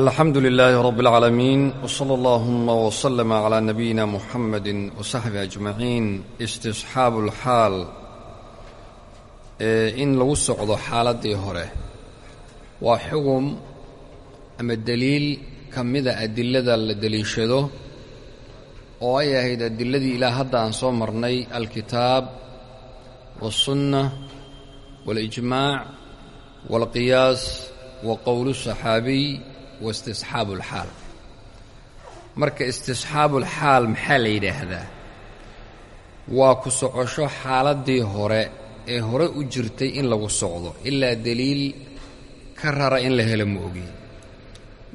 alxamdu lilaahi rab اlcaalamiin wsala allahuma wslama cla nabiyina muxamadi wasaxbi ajmaciin istisxaabu lxaal ee in lagu socdo xaaladdii hore waa xugum ama deliil ka mida adilada la deliishado oo ay ahayd adiladii ilaa hadda aan soo marnay alkitaab wاlsunna waاlijmaac wاlqiyaas wa qowl saxaabiy waistisxaabu alxaal marka istisxaabuulxaal maxaa la yidhaahdaa? Waa ku socosho xaaladdii hore ee hore u jirtay in lagu socdo ilaa deliil ka rara in la helo ma ogi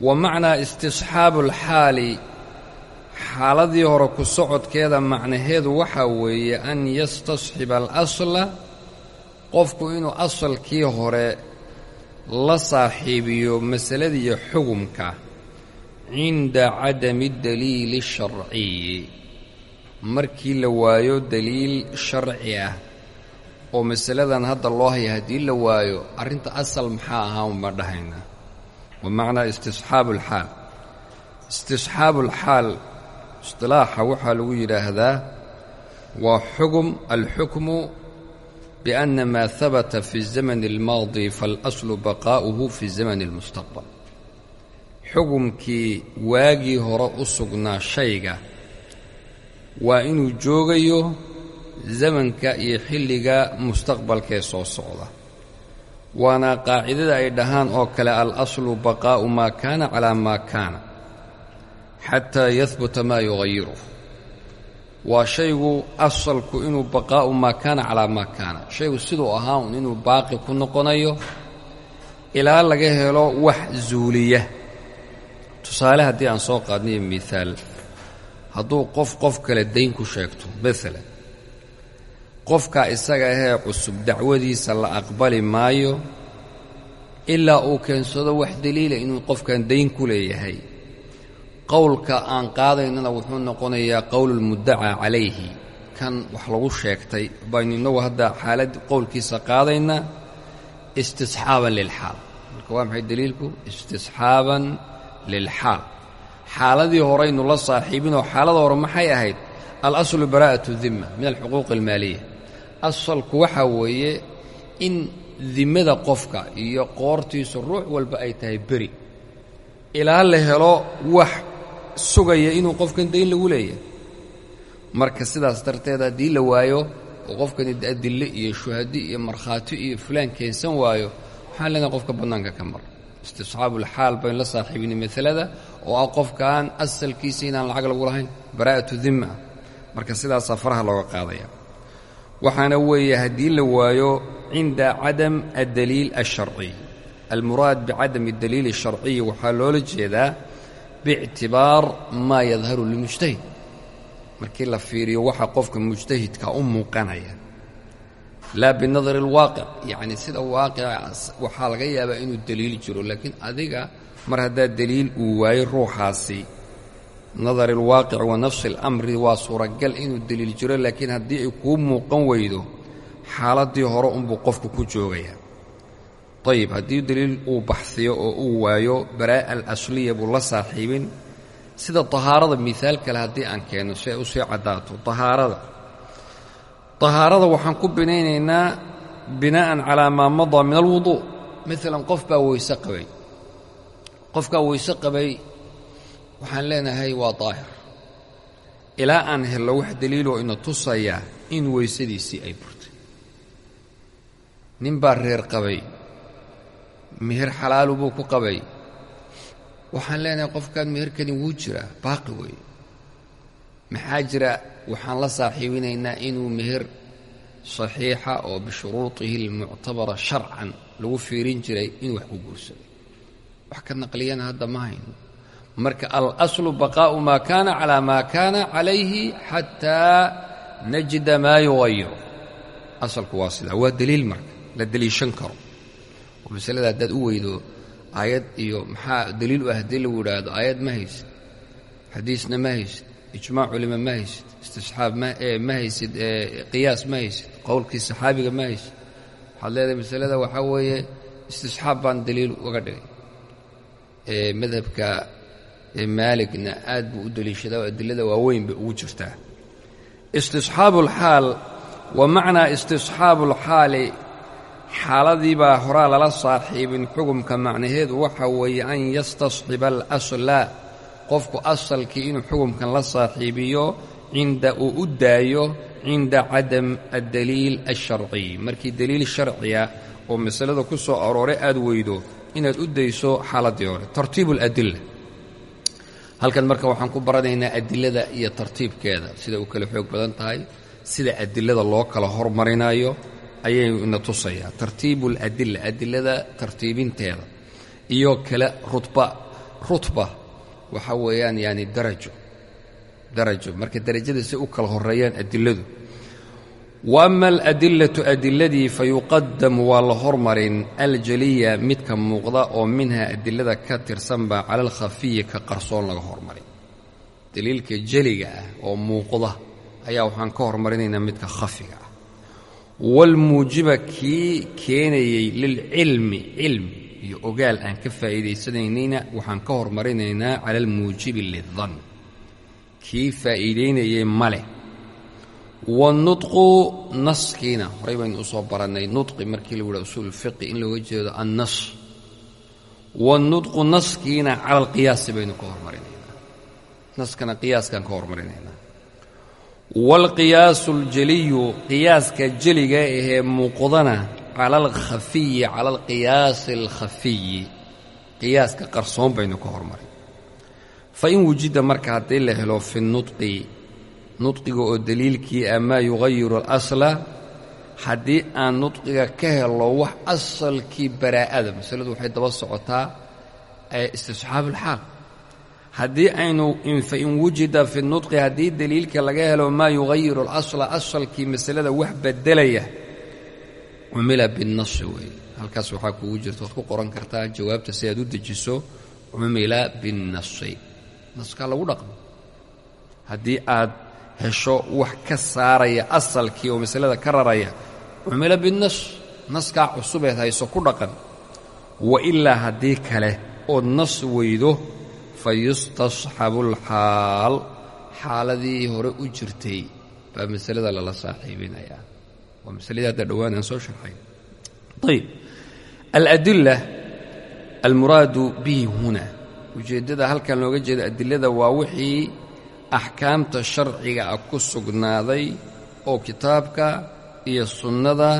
wa macnaa istisxaabuulxaali xaaladii hore ku socodkeeda macnaheedu waxaa weeye an yastasxiba alasla qofku inuu asalkii hore la saaxiibiyo masaladiiyo xugumka cinda cadami daliili sharciyi markii la waayo daliil sharci ah oo masaladan hadda loo haya haddii la waayo arrinta asal maxaa ahaa uma dhahayna. Wa macnaa istisxaabu alxaal istisxaabu alxaal istilaaxa waxaa lagu yidhaahdaa waa xugum alxukmu بأن ma habta في الزmن الmaadi faاlأصل baqaؤuhu في الزmن الmustaqبل xukumkii waagii hore u sugnaa shayga waa inuu joogayo zamanka iyo xilliga mustaqbalkee soo socda waana qaacidada ay dhahaan oo kale alأصlu baqaءu ma kana calى ma kana xatىa yahbuta ma yuغayiruh waa shaygu asalku inuu baqaa'u maa kaana calaa maa kaana. Shaygu siduu ahaa un inuu baaqi ku noqonayo ilaa laga helo wax zuuliya. Tusaale haddii aan soo qaadnayo miaal hadduu qof qof kale dayn ku sheegto maalan qofkaa isaga ahee cusub dacwadiisa la aqbali maayo ilaa uu keensado wax deliila inuu qofkan dayn ku leeyahay qowlka aan qaadaynana wuxuu noqonayaa qowlulmuddacaa calayhi. Kan wax lagu sheegtay baynu innagu hadda xaalad qowlkiisa qaadaynaa istisxaaban lilxaal. Marka waa maxay deliilku istisxaaban lilxaal. Xaaladii horeynu la saaxiibinoo xaalada hore maxay ahayd? Alaslu baraa'atu dimma min alxuquuqi almaaliya asalku waxaa weeye in dimmada qofka iyo qoortiisu ruux walba ay tahay beri. Ilaa la helo wax sugaya inuu qofkan dayn lagu leeyahay. Marka sidaas darteed haddii la waayo oo qofkani adille iyo shuhadi iyo markhaati iyo fulaan keensan waayo waxaan leenahay qofka bannaanka ka mar. Istisxaabulxaal baynu la saaxiibinay masalada oo ah qofkaan asalkiisa inaan lacag lagu lahayn baraa'atu dimma marka sidaasaa faraha looga qaadaya. Waxaana weeye haddii la waayo cinda cadam addaliil alsharciy almuraad bicadami addaliil alsharciyi waxaa loola jeedaa biictibaar maa yadharu lilmujtahid markii la fiiriyo waxa qofka mujtahidka u muuqanaya laa binadari alwaaqic yacni sida waaqicaas waxaa laga yaabaa inuu deliil jiro laakiin adiga mar haddaa deliil uu waayo ruuxaasi nadari alwaaqic wa nafsi alamri waa suuragal inuu deliil jiro laakiin haddii ay kuu muuqan weydo xaaladdii hore unbuu qofku ku joogaya ayib haddii deliil uu baxsiyo oo uu waayo baraa'a alasliya buu la saaxiibin. Sida tahaarada miaal kale haddii aan keenno si ay u sii caddaato tahaarada. Tahaarada waxaan ku binaynaynaa binaa'an calaa maa madaa min alwuduu maalan qof baa weyse qabay. Qofkaa weyse qabay waxaan leenahay waa daahir. Ilaa aan hello wax deliiloo ina tusayaa in weysadiisii ay burtay. Nin baa reer qabay meher xalaalu buu ku qabay. Waxaan leenahay qofkan meherkani wuu jiraa baaqi weeye maxaa jira? Waxaan la saaxiibinaynaa inuu meher saxiixa oo bishuruutihi almuctabara sharcan lagu fiirin jiray inuu wax ku guursaday. Wax ka naqliyana hadda ma hayno. Marka alaslu baqaa'u maa kaana calaa maa kaana calayhi xataa najida maa yugayiru asalku waa sidaa waa deliil marka la deliishan karo masalada haddaad u weydo aayad iyo maxaa deliil u ah haddii lagu idhaahdo aayad ma haysid xadiisna ma haysid ijmaac culima ma haysid istisxaab ma haysid qiyaas ma haysid qowlkii saxaabiga ma haysid. Waxaad leedahay masalada waxaa weeye istisxaab baan daliil uga dhigay. Madhabka maaligna aad buu u deliishadaa oo adilada waaweyn bay ugu jirtaa. Istisxaabu alxaal wa macnaa istisxaabu alxaali xaaladiibaa horaa lala saaxiibin xugumka macnaheedu waxa weeye an yastasxiba alasla qofku asalkii inuu xugumkan la saaxiibiyo cinda uu u daayo cinda cadam addaliil alsharciy markii deliil sharciya oo masalada ku soo arooray aad weydo inaad u dayso xaaladdii hore. Tartiibu aladila halkan marka waxaan ku baranaynaa adilada iyo tartiibkeeda sida uu kala xoog badan tahay sida adilada loo kala hormarinayo ayaynu ina tusayaa. Tartiibu aladila adilada tartiibinteeda. Iyo kale rutba. Rutba waxa weeyaan yaani darajo. Darajo marka darajada si u kala horeeyaan adiladu wa ama aladilatu adiladii fayuqadamu waa la hormarin. Aljaliya midka muuqda oo minha adilada ka tirsanbaa cala alkhafiyi ka qarsoon laga hormarin. Daliilka jeliga ah oo muuqda ayaa waxaan ka hormarinaynaa midka khafiga ah waalmuujiba kii keenayey lilcilmi cilmi iyo ogaal aan ka faa'iidaysanaynayna waxaan ka hormarinaynaa cala almuujibi lidan kii faa'iidaynayey maleh wanudqu naskiina horey baynu u soo barannay nudqi markii lagu yidhaha usuul fiqi in looga jeedo annas wanudqu naskiina cala alqiyaasi baynu ka hormarinaynaa naskana qiyaaskaan ka hormarinaynaa waalqiyaasu aljeliyu qiyaaska jeliga ahee muuqdana cala alkhafiyi cala alqiyaasi alkhafiyi qiyaaska qarsoon baynu ka hormarin fa in wujida marka haddii la helo fi nudqi nudqiga oo daliilkii ah maa yugayiru alasla haddii aan nudqiga ka helo wax asalkii baraa'ada masaladu waxay daba socotaa istisxaabuulxaal haddii aynu fain wujida fi nudqi haddii daliilka laga helo maa yugayiru alasla asalkii masalada wax bedelaya cumila binnasi weeye halkaas waxaa kugu jirta waad ku qoran kartaa jawaabta si aad u dejiso cumila binnasi naskaa lagu dhaqmo. Haddii aad hesho wax ka saaraya asalkii oo masalada ka raraya cumila binnas naskaa cusubeed hayso ku dhaqan. Wa ilaa haddii kale ood nas weydo fa yustasxabu xaaladii hore u jirtay. Baa masalada lala saaxiibinayaa waa masaladii hadda dhowaan aan soo sharxay. Ayib aladila almuraadu bihi huna. Ujeeddada halkan looga jeeda adilada waa wixii axkaamta sharciga ah ku sugnaaday oo kitaabka iyo sunnada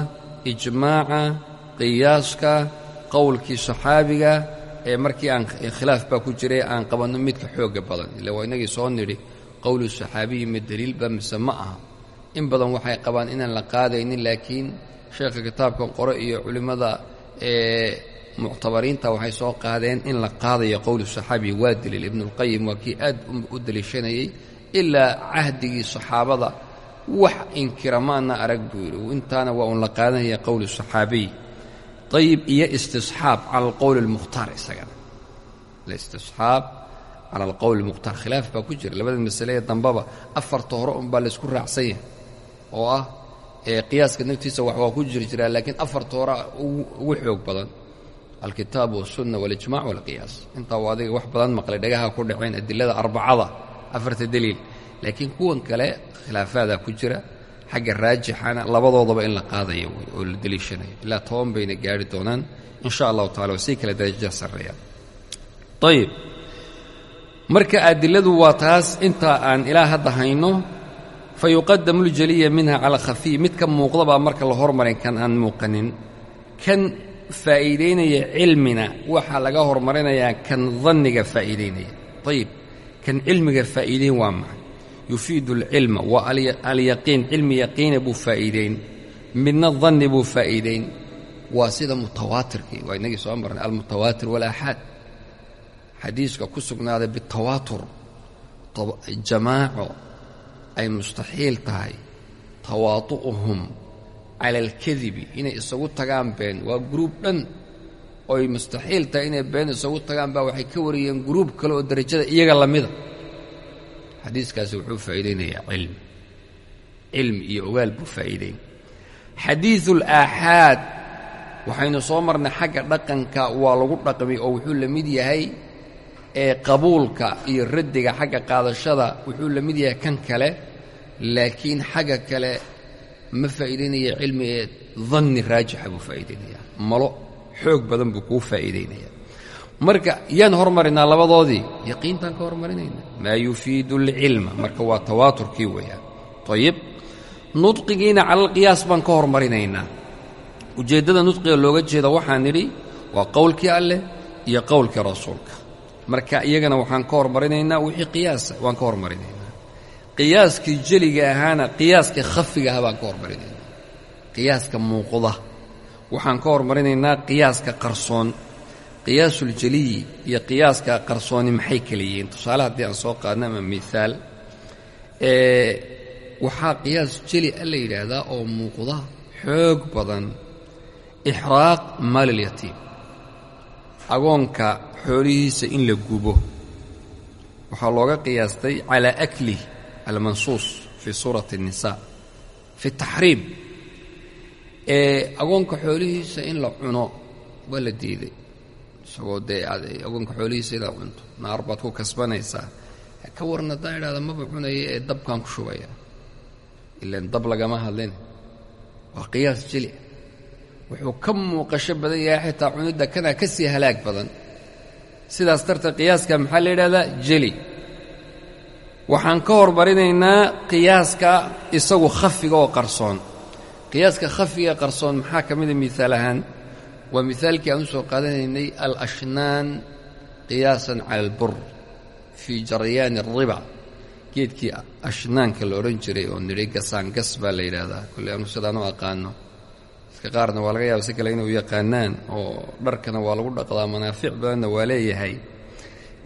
ijmaaca qiyaaska qowlkii saxaabiga ee markii aan khilaaf baa ku jiray aan qabanno midka xoogga badan. Ila waa inagii soo nidhi qowlu saxaabiyi ma deliilba mise ma aha. In badan waxay qabaan inaan la qaadaynin laakiin sheekha kitaabkan qore iyo culimmada ee muctabariinta waxay soo qaadeen in la qaadayo qowlu saxaabi waa daliil. Ibnuulqayim waa kii aad u deliishanayey ilaa cahdigii saxaabada wax inkira maana arag buu yidhi. Intaana waa uun la qaadanaya qowlu saxaabiy ayib iyo istisxaab cala alqowli almukhtaar isagana alistisxaab cala alqowli almukhtaar khilaaf baa ku jira labada masale ee dambaba afarta hore unbaa laysku raacsan yahay oo ah qiyaaska naftiisa wax waa ku jiri jiraa laakiin afarta hore ugu xoog badan alkitaab walsunna walijmac walqiyaas intaa uu adiga wax badan maqlay dhagaha ku dhaceen adilada arbacada afarta deliil laakiin kuwan kale khilaafaadaa ku jira xagga raajixana labadoodaba in la qaadayo wey oo la deliishanayo ilaa toban bayna gaari doonaan in sha allahu tacala waa sii kale daraja sarreeyaan ayib marka adiladu waa taas intaa aan ilaa hadda hayno fa yuqadamu minha cala khafiy. Mid ka muuqdabaa marka la hormarin kan aan muuqanin. Kan faa'iidaynaya cilmina waxaa laga hormarinayaa kan danniga faa'iidaynaya ayib kan cilmiga faa'iidayn waa maxay yufiidu alcilma waa alyaqiin cilmi yaqiina buu faa'iidayn midna danni buu faa'iidayn waa sida mutawaatirkii waa inagii soo marnay almutawaatir walaaxaad xadiiska ku sugnaaday bitawaatur jamaaco ay mustaxiil tahay. Tawaatu'uhum cala alkadibi inay isagu tagaan been. Waa gruub dhan oy mustaxiil tahay inay been isagu tagaan baa waxay ka wariyeen gruub kale oo derajada iyaga la mida xadiiskaasi wuxuu faa'iidaynayaa cilmi cilmi iyo ogaal buu faa'iidayn. Xadiidu alaaxaad waxaynu soo marnay xagga dhaqanka waa lagu dhaqmi oo wuxuu la mid yahay ee qabuulka iyo raddiga xagga qaadashada wuxuu la mid yahay kan kale laakiin xagga kale ma faa'iidaynaya cilmi ee danni raajixa buu faa'iidaynayaa. Malo xoog badan buu kuu faa'iidaynaya marka yaan hormarinaa labadoodii. Yaqiintaan ka hormarinayna maa yufiidu alcilma marka waa tawaaturkii weeyaan. Ayib nudqigiina calalqiyaas baan ka hormarinaynaa. Ujeeddada nudqiga looga jeeda waxaan nidhi waa qowlkii alleh iyo qowlkii rasuulka. Marka iyagana waxaan ka hormarinaynaa wixii qiyaasa waan ka hormarinaynaa. Qiyaaskii jeliga ahaana qiyaaskii khafiga ah baan ka hormarinaynaa. Qiyaaska muuqda. Waxaan ka hormarinaynaa qiyaaska qarsoon qiyaasul-jeliyi iyo qiyaaska qarsooni maxay kala yihiin tusaale haddii aan soo qaadno ama miaal waxaa qiyaas jeli a la yidhaahdaa oo muuqda xoog badan ixraaq maalilyatiim agoonka xoolihiisa in la gubo. Waxaa looga qiyaastay calaa aklih almansuus fii suurati الnisaa fi taxriim agoonka xoolihiisa in la cuno waa la diiday isagoo dee agoonka xoolihiisa inaad cunto. Naar baad ku kasbanaysaa. Ka warna haddaan idhahda maba cunaya ee dabkaan ku shubaya. Ilaan dab lagama hadlin. Waa qiyaas jeli wuxuu ka muuqasho badan yahay xitaa cunidda kanaa ka sii halaag badan. Sidaas darteed qiyaaska maxaa la yidhahdaa jeli waxaan ka hormarinaynaa qiyaaska isagu khafiga oo qarsoon. Qiyaaska khafiga qarsoon maxaa ka mida miaal ahaan waa miaalkii aan u soo qaadanaynay alashnaan qiyaasan cala albur fii jaryaani ariba geedkii ashnaanka la odhan jiray oo nidhi gasaangas baa la yidhaahdaa. Kolley anu sidaan u aqaano. Dadka qaarna waa laga yaaba si kale inuu yaqaanaan oo dharkana waa lagu dhaqdaa manaafic badanna waa leeyahay.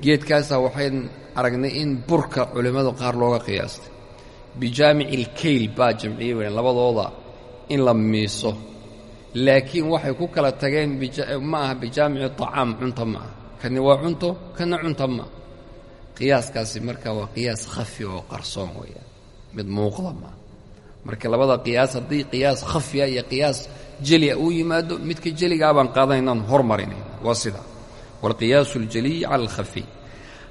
Geedkaasaa waxayn aragnay in burka culimmadu qaar looga qiyaastay. Bijaamici ilkayl baa jamciyey ween labadooda in la miiso laakiin waxay ku kala tageen ma aha bijaamici tacaam cunto ma aha kani waa cunto kana cunto ma qiyaaskaasi marka waa qiyaas khafi oo qarsoon weeyaan. Mid muuqda maa marka labada qiyaas haddii qiyaas khafiya iyo qiyaas jeliya uu yimaado midka jeligaa baan qaadanaynaan hormarinayna waa sida. Waalqiyaasu aljeliy cala alkhafiy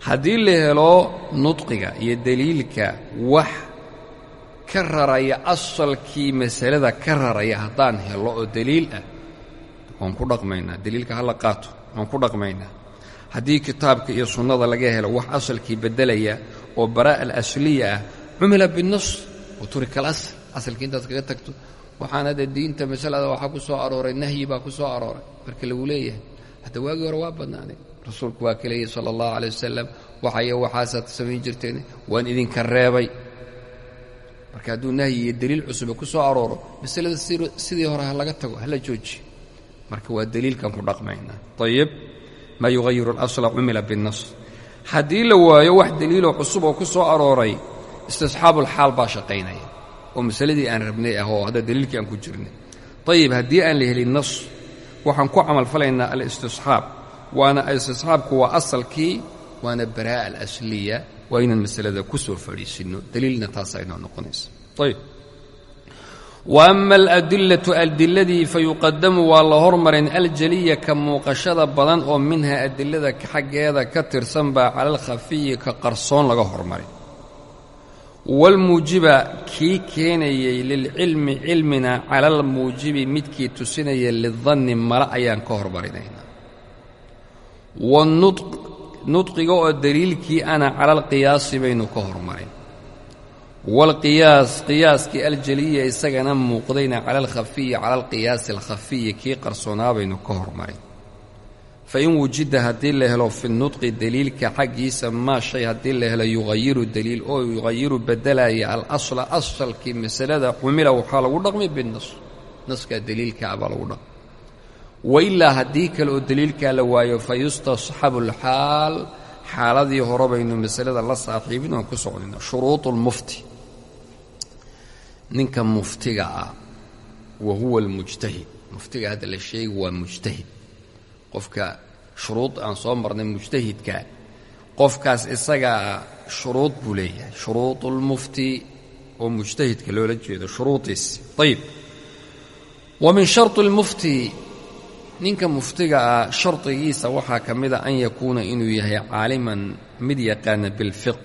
haddii la helo nudqiga iyo deliilka wax ka raraya asalkii masalada ka raraya haddaan helo oo deliil ah. Waan ku dhaqmaynaa deliilka hala qaato waan ku dhaqmaynaa. Haddii kitaabka iyo sunnada laga helo wax asalkii beddelaya oo baraa'a alasliya ah cumila binnas wa turika alasl asalkii intaad kaga tagto waxaana dee diinta masalada waxaa ku soo arooray nahyi baa ku soo arooray marka lagu leeyahay. Hadda waagii hore waa badnaanay. Rasuulku waa ka leeyahy sala allahu calay wasalam waxayo waxaasaad samayn jirteen waan idinka reebay marka hadduu nahyi iyo deliil cusube ku soo arooro masalada sidii hore ha laga tago hala jooji. Marka waa deliilkan ku dhaqmaynaa ayib maa yuhayiru alasla cumila binnas. Haddii la waayo wax deliiloo cusub oo ku soo arooray istisxaabulxaal baa shaqaynaya. Oo masaladii aan rabnay ah oo hadda deliilkii aan ku jirnay. Ayib haddii aan la helin nas waxaan ku camalfalaynaa alistisxaab. Waana istisxaabku waa asalkii waana baraa'a alasliya waa inaan masalada ku soo fadhiisinno deliilna taasaa inoo noqonaysa ayib wa ama aladillatu adiladii fayuqadamu waa la hormarin aljaliya ka muuqashada badan oo minha adilada xaggeeda ka tirsan baa cala alkhafiyi ka qarsoon laga hormarin. Waalmuujiba kii keenayey lilcilmi cilmina cala almuujibi midkii tusinaya lidanni mala ayaan ka hormarinaynaa nudqiga oo daliilkii ana cala alqiyaasi baynu ka hormarin. Waalqiyaas qiyaaskii aljaliya isagana muuqdayna cala alkhafiyi cala alqiyaasi alkhafiyi kii qarsoonaa baynu ka hormarin. Fa in wujida haddii la helo fi nudqi deliilka xaggiisa maa shay haddii la helo yuhayiru deliil oo yuhayiru beddelaya alasla asalkii masalada xumila waxaa lagu dhaqmi binnas naskaa deliilkaa baa lagu dhaqmi wailaa haddii kale oo deliilkaa la waayo fa yustasxabu alxaal xaaladii hore baynu masalada la saaxiibin oon ku socnayno shuruudu lmufti ninka muftiga ah wa huwa almujtahid. Muftiga hadda la sheegi waa mujtahid. Qofka shuruud aan soo marnay mujtahidka qofkaas isagaa shuruud buu leeyahay. Shuruud ulmufti oo mujtahidka loola jeedo اlmufti ninka muftiga ah shardigiisa waxaa ka mida an yakuuna inuu yahay caaliman mid yaqaana bilfiq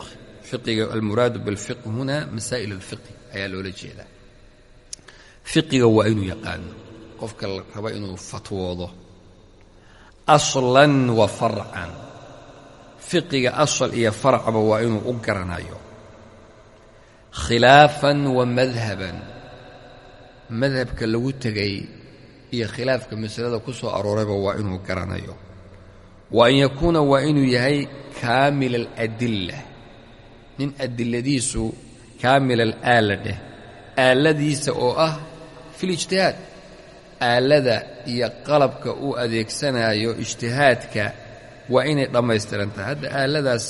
fiqiga almuraadu bilfiq huna masaa'il alfiqi ayaa loola jeedaa. Fiqiga waa inuu yaqaano. Qofka la raba inuu fatwoodo. Aslan wa farcan. Fiqiga asal iyo farcba waa inuu u garanayo. Khilaafan wa madhaban. Madhabka lagu tegay iyo khilaafka masalada ku soo aroorayba waa inuu garanayo. Wa an yakuuna waa inuu yahay kaamila aladilla nin adiladiisu kaamil alaala dheh aaladiisa oo ah fi lijtihaad aalada iyo qalabka uu adeegsanayo ijtihaadka waa inay dhammaystiran tahay. Hadda aaladaas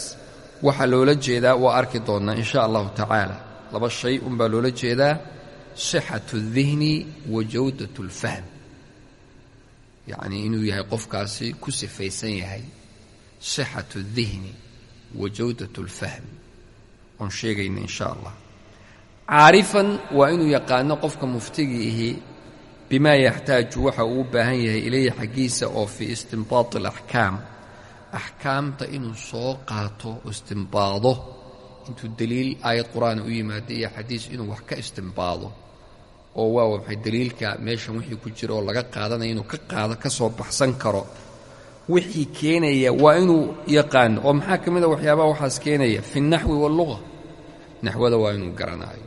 waxaa loola jeedaa waa arki doonnaa in sha allahu tacaala. Laba shay unbaa loola jeedaa. Sixatu اdihni wa jawdat اlfahm yacnii inuu yahay qofkaasi ku sifaysan yahay sixatu اdihni wa jawdat اlfahm oon sheegayna in sha allah caarifan waa inuu yaqaano qofka muftigii ihi bimaa yaxtaaju waxa uu u baahan yahay ilayhi xaggiisa oo fii istinbaati alaxkaam axkaamta inuu soo qaato istimbaado intuu deliil aayad qur'aana u yimaado iyo xadiis inuu wax ka istimbaado oo waa waxay deliilka meeshan wixii ku jira oo laga qaadanaya inuu ka qaado ka soo baxsan karo wixii keenaya waa inuu yaqaano oo maxaa ka mid a waxyaabaha waxaas keenaya fi اnaxwi waاlluga naxwada waa inuu garanaayo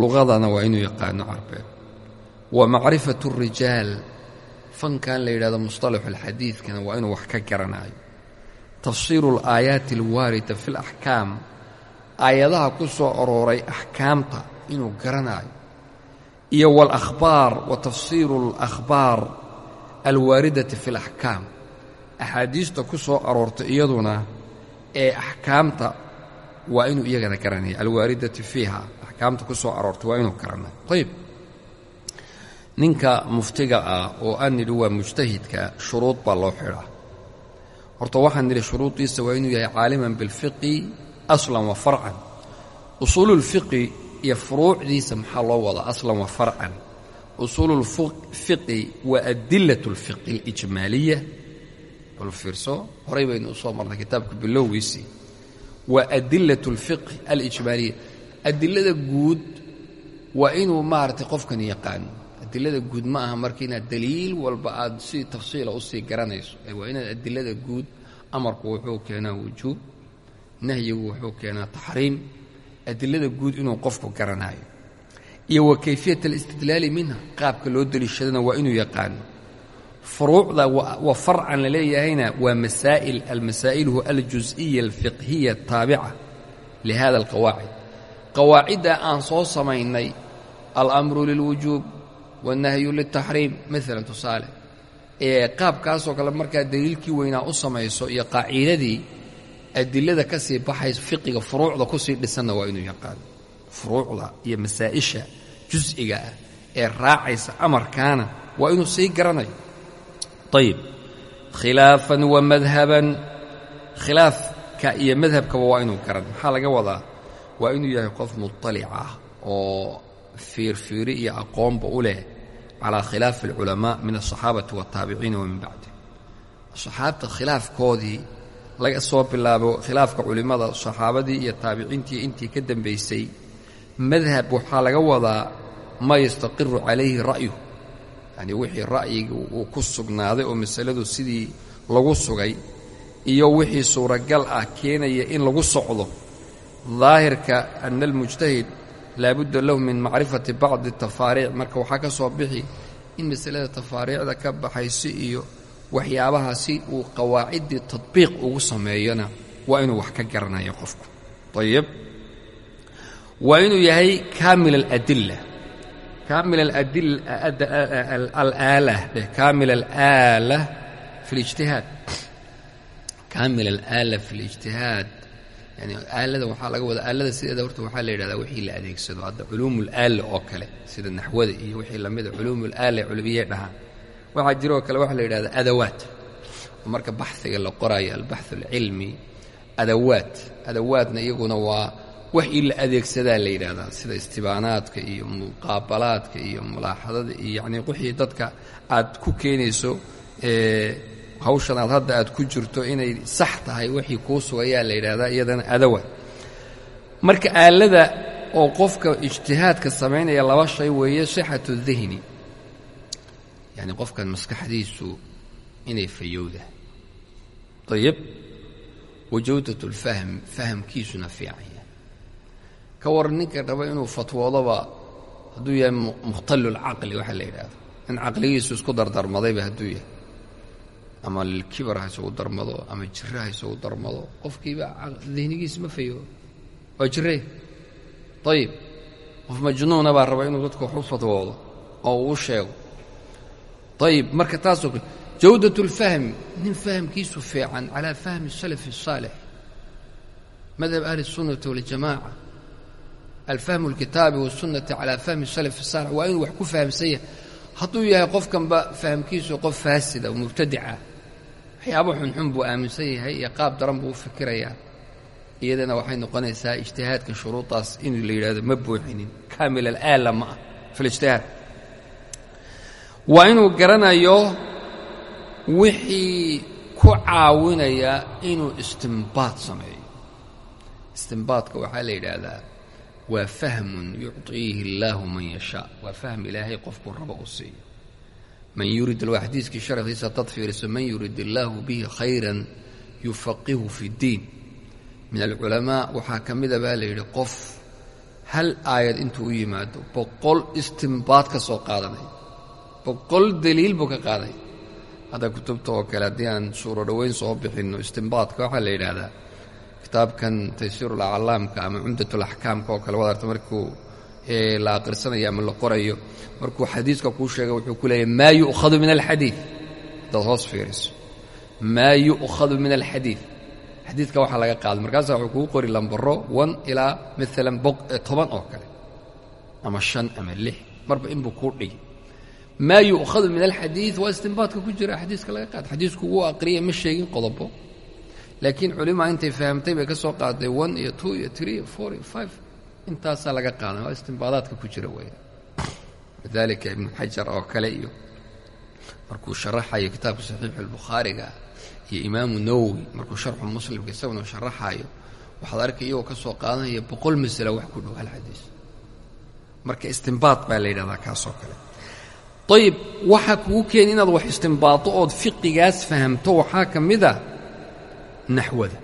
luqadana waa inuu yaqaano carbeed wa macrifatu الrijaal fankan la yidhahdo musطalaxu اlxadiidkana waa inuu wax ka garanaayo tafsiiru اlaayaati اlwaarida fi اlaxkaam aayadaha ku soo arooray axkaamta inuu garanaayo iyo wاlأkhbaar wa tafsiiru اlأkhbaar alwaaridati fi اlaxkaam axaadiista ku soo aroortay iyaduna ee axkaamta waa inuu iyagana garanaya alwaaridati fiiha axkaamta ku soo aroortay waa inuu garanayo ayib ninka muftiga ah oo aan nidhi waa mujtahidka shuruud baa loo xidhaa horta waxaan nidhi shuruudiisa waa inuu yahay caaliman bilfiqi aslan wa farcan usuululfiqi iyo furuucdiisa maxaa loo wadaa aslan wa farcan usuululfiqi waa adilat اlfiqi اlijmaaliya bal fiirso horay baynu u soo marnay kitaabka bilowgiisii waa adilat اlfiqhi alijmaaliya adilada guud waa inuu maaragtay qofkan yaqaano adilada guud ma aha marka inaad daliil walba aad si tafsiila usii garanayso ee waa inaad adilada guud amarku wuxuu keenaa wujuub nahyigu wuxuu keenaa taxriim adilada guud inuu qofku garanaayo. Iyo wa kayfiyat alistidlaali minha qaabka loo deliishadana waa inuu yaqaano. Furuucda wa farcan la leeyahayna waa masaa'il almasaa'iluhu aljus'iya alfiqhiya ataabica lihada alqawaacid. Qawaacidda aan soo samaynay alamru lilwujuub wاlnahyu liltaxriim maalan tusaale ee qaabkaasoo kale markaa daliilkii weynaa u samayso iyo qaaciidadii adilada ka sii baxaysa fiqiga furuucda ku sii dhisanna waa inuu yaqaano furuucda iyo masaa'isha jus'iga ah ee raacaysa amarkaana waa inuu sii garanayo. Ayib khilaafan wa madhaban. Khilaafka iyo madhabkaba waa inuu garan maxaa laga wadaa? Waa inuu yahay qof muطalic ah oo fiirfiiri iyo aqoonba u leh calaa khilaafi alculamaa min waataabiciina wa min bacdi saxaabta khilaafkoodii laga soo bilaabo khilaafka culimmada saxaabadii iyo taabiciintii intii ka dambaysay madhab waxaa laga wadaa maa yastaqiru calayhi ra'yu. Yacnii wixii ra'yiga uu ku sugnaaday oo masaladu sidii lagu sugay iyo wixii suuragal ah keenaya in lagu socdo daahirka ana almujtahid laabudda lahu min macrifati bacdi tafaariic. Marka waxaa ka soo bixi in masalada tafaariicda ka baxaysi iyo waxyaabaha si uu qawaaciddii tadbiiq ugu sameeyona waa inuu wax ka garanayo qofku. Ayib waa inuu yahay kaamil aladilla. Kaamil alaala kaamil alaala fi اlijtihaad kaamil alaala fi اlijtihaad yani aalada waxaa laga wadaa aalada sideeda horta waxaa la yidhahdaa wixii la adeegsado. Hadda culuumulaala oo kale sida naxwada iyo wixii lamida culuumulaala culumiyey dhahaan waxaa jiroo kale waxaa la yidhahdaa adawaat. Marka baxiga la qoraayo albaxu alcilmi adawaat. Adawaatna iyaguna waa waxii la adeegsadaa la yidhaahdaa sida istibaanaadka iyo muqaabalaadka iyo mulaaxadada iyo yacnii wixii dadka aad ku keenayso hawshan aad hadda aad ku jirto inay sax tahay wixii kuu sugayaa la yidhaahdaa iyadana adawa marka aalada oo qofka ijtihaadka samaynaya laba shay weeye sixatu dihni yacni qofkan maskaxdiisu inay fayowdahay ayib wa jawdat اlfahm fahamkiisuna fiican yahay. Ka waran ninka raba inuu fatwoodoba hadduu yahay mukhtalu lcaqli waxaa la yidhaahdo. In caqligiisu isku dardarmadayba hadduu yahay. Ama lilkibar ha isugu darmado ama jira ha isugu darmado qofkiiba dihnigiis ma fayo. Waa jirey ayib qof majnuuna baa raba inuu dadka wax u fatwoodo oo uu sheego ayib marka taasoo kale jawdat اlfahmi nin fahmkiisu fiican calaa fahmi الsalaf الsaalix madhab ahli الsunnati waاljamaca alfahmu اlkitaabi wالsunnati calaa fahmi الsalaf الsaalix waa inuu wax ku fahamsan yahay hadduu yahay qofkanba fahamkiisu qof faasida oo mubtadica waxyaaba xunxun buu aaminsan yahay iyo qaab daran buu u fikirayaa iyadana waxay noqonaysaa ijtihaadka shuruudaas in la yidhahdo ma buuxinin kaamil alaala ma ah fi lijtihaad waa inuu garanayo wixii ku caawinaya inuu istimbaad sameeyo istimbaadka waxaa la yidhaahdaa waa fahmun yucطiihi اllaahu man yashaa waa fahm ilaahay qofkuu rabo uu siiyo man yurid waa xadiiskii sharafkiisa dad fiiriso man yurid illaahu bihi khayra yufaqihu fi اddiin min alculamaa waxaa ka mida baa la yidhi qof hal aayad intuu u yimaado boqol istimbaad ka soo qaadanay boqol daliil buu ka qaaday. Hadda kutubta oo kale haddii aan suuro dhoweyn soo bixinno istimbaadka waxaa la yidhaahdaa kitaabkan taysiirulaclaamka ama cumdatulaxkaamka oo kale wadarta markuu la aqrisanayo ama la qorayo markuu xadiiska kuu sheega wuxuu ku leeyahy maa yu'khadu min alxadiid. Haddaad hoos fiiriso. Maa yu'khadu min alxadiid. Xadiidka waxaa laga qaaday. Markaasa wuxuu kugu qori lambaro wan ilaa maalan toban oo kale ama shan ama lix. Marba inbuu kuu dhigi maa yu'khadu min alxadiid waa istimbaadka ku jira xadiiska laga qaada xadiisku wuu aqriyay ma sheegin qodobo laakiin culimaa intay fahamtay bay ka soo qaaday one iyo two iyo three iyo four iyo five. intaasaa laga qaaday waa istimbaadaadka ku jira weya lidaalika ibnu xajar oo kale iyo markuu sharaxayo kitaabka saxiixu albukhaariga iyo imaamu nawowi markuu sharxu muslimka isaguna sharaxaayo waxaad arkay iyagoo ka soo qaadanaya boqol masala wax ku dhow hal xadiis marka kale ayib waxaa kugu keeni inaad wax istimbaado ood fiqigaas fahamto waxaa ka mid a naxwada.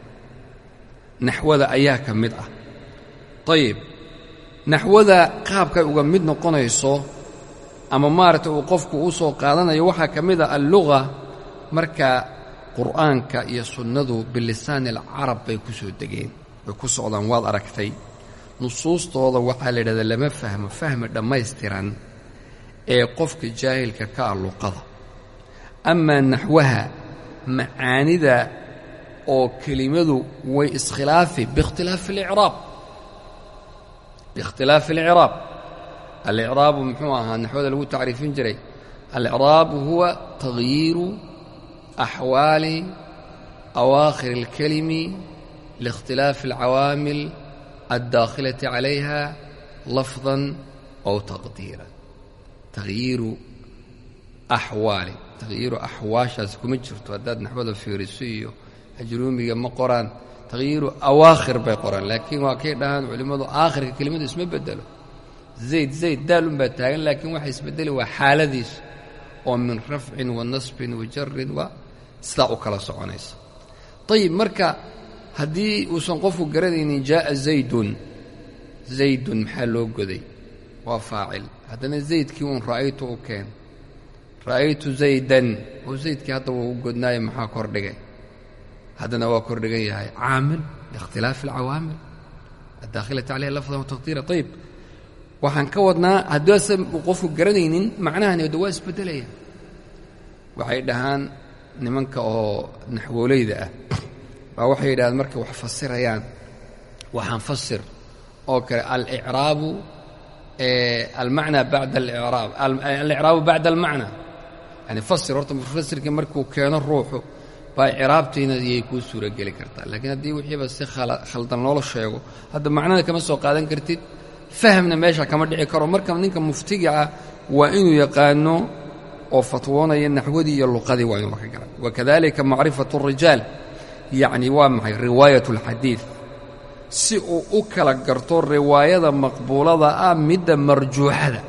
Naxwada ayaa ka mid ah. Ayib naxwada qaabkay uga mid noqonayso ama maaragtay uu qofku u soo qaadanayo waxaa ka mid a alluga marka qur'aanka iyo sunnadu bilisaani alcarab bay ku soo degeen way ku socdaan waad aragtay. Nusuustooda waxaa la yidhahdaa lama fahmo fahmi dhammaystiran ee qofka jaahilka ka ah luqada amaa naxwaha macaanida oo kelimadu way iskhilaafi biikhtilaafi alicraab biikhtilaafi alciraab alicraabu muxuu ahaa naxwada lagu tacriifin jiray. Alicraabu huwa taghyiiru axwaali awaakhir اlkelimi liikhtilaafi alcawaamil addaakhilati calayha lafdan ow taqdiiran taghyiiru axwaali takhyiiru axwaashaas kuma jirto haddaad naxwada fiiriso iyo ajruumiga ma qoraan takhyiiru awaakhir bay qoraan laakiin waa kay dhahaan culimmadu aakhirka kelimadu isma bedelo zayd zayd daalun baa taagan laakiin waxa isbedeli waa xaaladiis oo min rafcin wa nasbin wa jarin waa sidaa u kala soconaysa ayib marka haddii uusan qofku garanaynin jaa'a zaydun zaydun maxaa loo goday waa faacil haddana zaydkii uun ra'aytu u keen. Ra'aytu zaydan oo zaydkii hadda wuu u godnaayo maxaa kordhigay haddana waa kordhigan yahay caamil liikhtilaafi alcawaamil. Addaakhilati calayha lafdan wa taqdiira. Ayib waxaan ka wadnaa hadduusan qofku garanaynin macnahani hadda waa isbeddelaya waxay dhahaan nimanka oo naxwooleyda ah. Baa waxay yidhahdeen markay wax fasirayaan. Waxaan fasir. Oo kale alicraabu almacnaa bacda alicraab alicraabu bacda almacnaa yani fasir horta mufasirkii markuu keeno ruuxu baa ciraabtiina iyay kuu suurogeli kartaa laakiin haddii wixiiba si khaldan loola sheego hadda macnada kama soo qaadan kartid fahmna meesha kama dhici karo marka ninka muftiga ah waa inuu yaqaano oo fatwoonaya naxwadii iyo luqadii waa inuu marka garan wakadalika macrifatu الrijaal yacni waa maxay riwaayat اlxadiid si uu u kala garto riwaayada maqbuulada ah midda marjuuxada.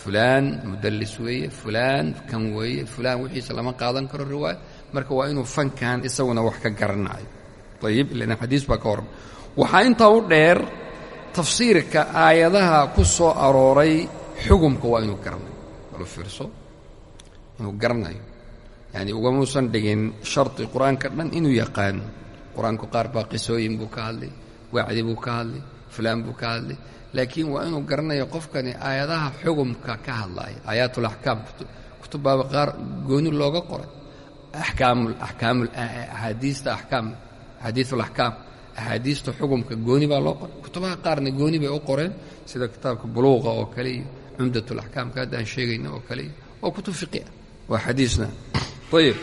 Fulaan mudallis weeye fulaan kan weeye fulaan wixiisa lama qaadan karo riwaaya marka waa inuu fankan isaguna wax ka garanayo. Ayib ilan xadiis baa ka horan waxaa intaa u dheer tafsiirka aayadaha ku soo arooray xugumka waa inuu garanayo. Balu fiirso inuu garanayo. Yacni ugamuusan dhigin shardi qur'aanka dhan inuu yaqaano qur'aanku qaar baa qisooyin buu ka hadlay wacdi buu ka hadlay fulaan buu ka hadlay laakiin waa inuu garanayo qofkani aayadaha xugumka ka hadlaaya aayaatulaxkaam kutubbaaba qaar gooni looga qoray axkaam axkaam axaadiista axkaam axaadiisulaxkaam axaadiista xugumka gooni baa loo qoray kutubaha qaarna gooni bay u qoreen sida kitaabka buluuqa oo kale iyo cumdatulaxkaamka hadda aan sheegayna oo kale iyo waa kutub fiqi ah waa xadiisna. Ayib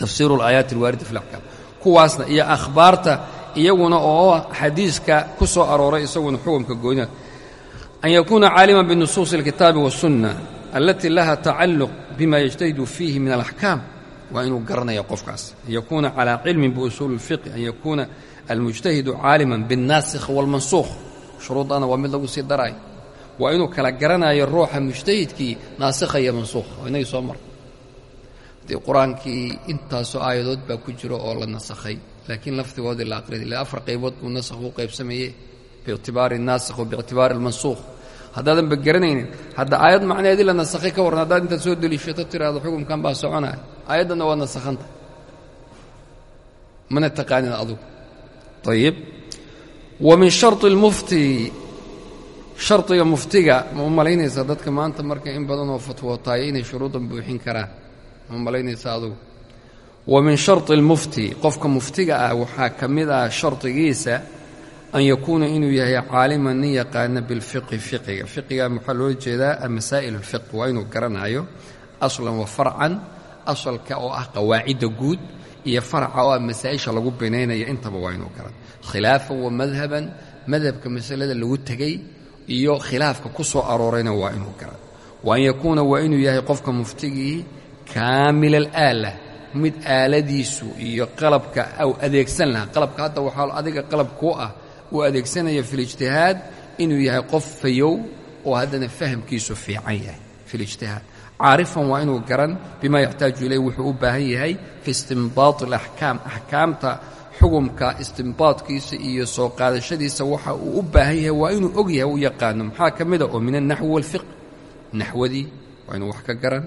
tafsiiru alaayaati alwaarida fi alaxkaam kuwaasna iyo akhbaarta iyaguna oo xadiiska ku soo arooray isaguna xukumka gooniha an yakuuna caaliman binusuusi alkitaabi waاsunna alatii laha tacalluq bima yajtahidu fiihi min alaxkaam waa inuu garanaya qofkaas an yakuuna calaa cilmin biusuuli اlfiqi an yakuuna almujtahidu caaliman biاnnaasikh wاlmansuukh shuruudana waa mid lagu sii daraay waa inuu kala garanayo ruuxa mujtahidkii naasikha iyo mansuukha oo inagii soo marray qur'aankii intaasoo aayadood baa ku jiro oo la nasakhay. Laakiin lafdigoodii la aqriyay ilaa afar qaybood buu nasakh u qaybsamayey biictibaari naasikh wa biictibaari almansuukh haddaadanba garanaynin hadda aayad macnaheedii la nasakhay ka warran haddaad intaad soo deliishato tiraahdo xukumkan baa soconaya. Aayaddanna waa nasakhanta mana taqaanin adugu. Ayib wa min sharطi اlmufti shardiga muftiga ma u malaynaysaa dadka maanta marka in badanoo fatwootaaya inay shuruudan buuxin karaan ma malaynaysa wa min sharti almufti qofka muftiga ah waxaa ka mid ah shardigiisa an yakuuna inuu yahay caaliman nin yaqaana bilfiqi fiqiga fiqiga waxaa loola jeedaa amasaa'il alfiq waa inuu garanayo aslan wa farcan asalka oo ah qawaacidda guud iyo farca oo ah masaa'isha lagu binaynaya intaba waa inuu garanayo. Khilaafan wa madhaban madhabka masalada lagu tegey iyo khilaafka ku soo aroorayna waa inuu garanayo. Wa an yakuuna waa inuu yahay qofka muftigii kaamil alaala mid aaladiisu iyo qalabka au adeegsan lahaa. Qalabka hadda waxaa adiga qalab kuu ah uu adeegsanaya fi lijtihaad inuu yahay qof fayow oo haddana fahamkiisu fiican yahay fi lijtihaad caarifan waa inuu garan bima yaxtaaju ilayh wuxuu u baahan yahay fi istimbaat alaxkaam axkaamta xugumka istimbaadkiisa iyo soo qaadashadiisa waxa uu u baahan yahay waa inuu og yahay u yaqaano. Maxaa ka mida oo min alnaxwi waalfiq naxwadii waa inuu wax ka garan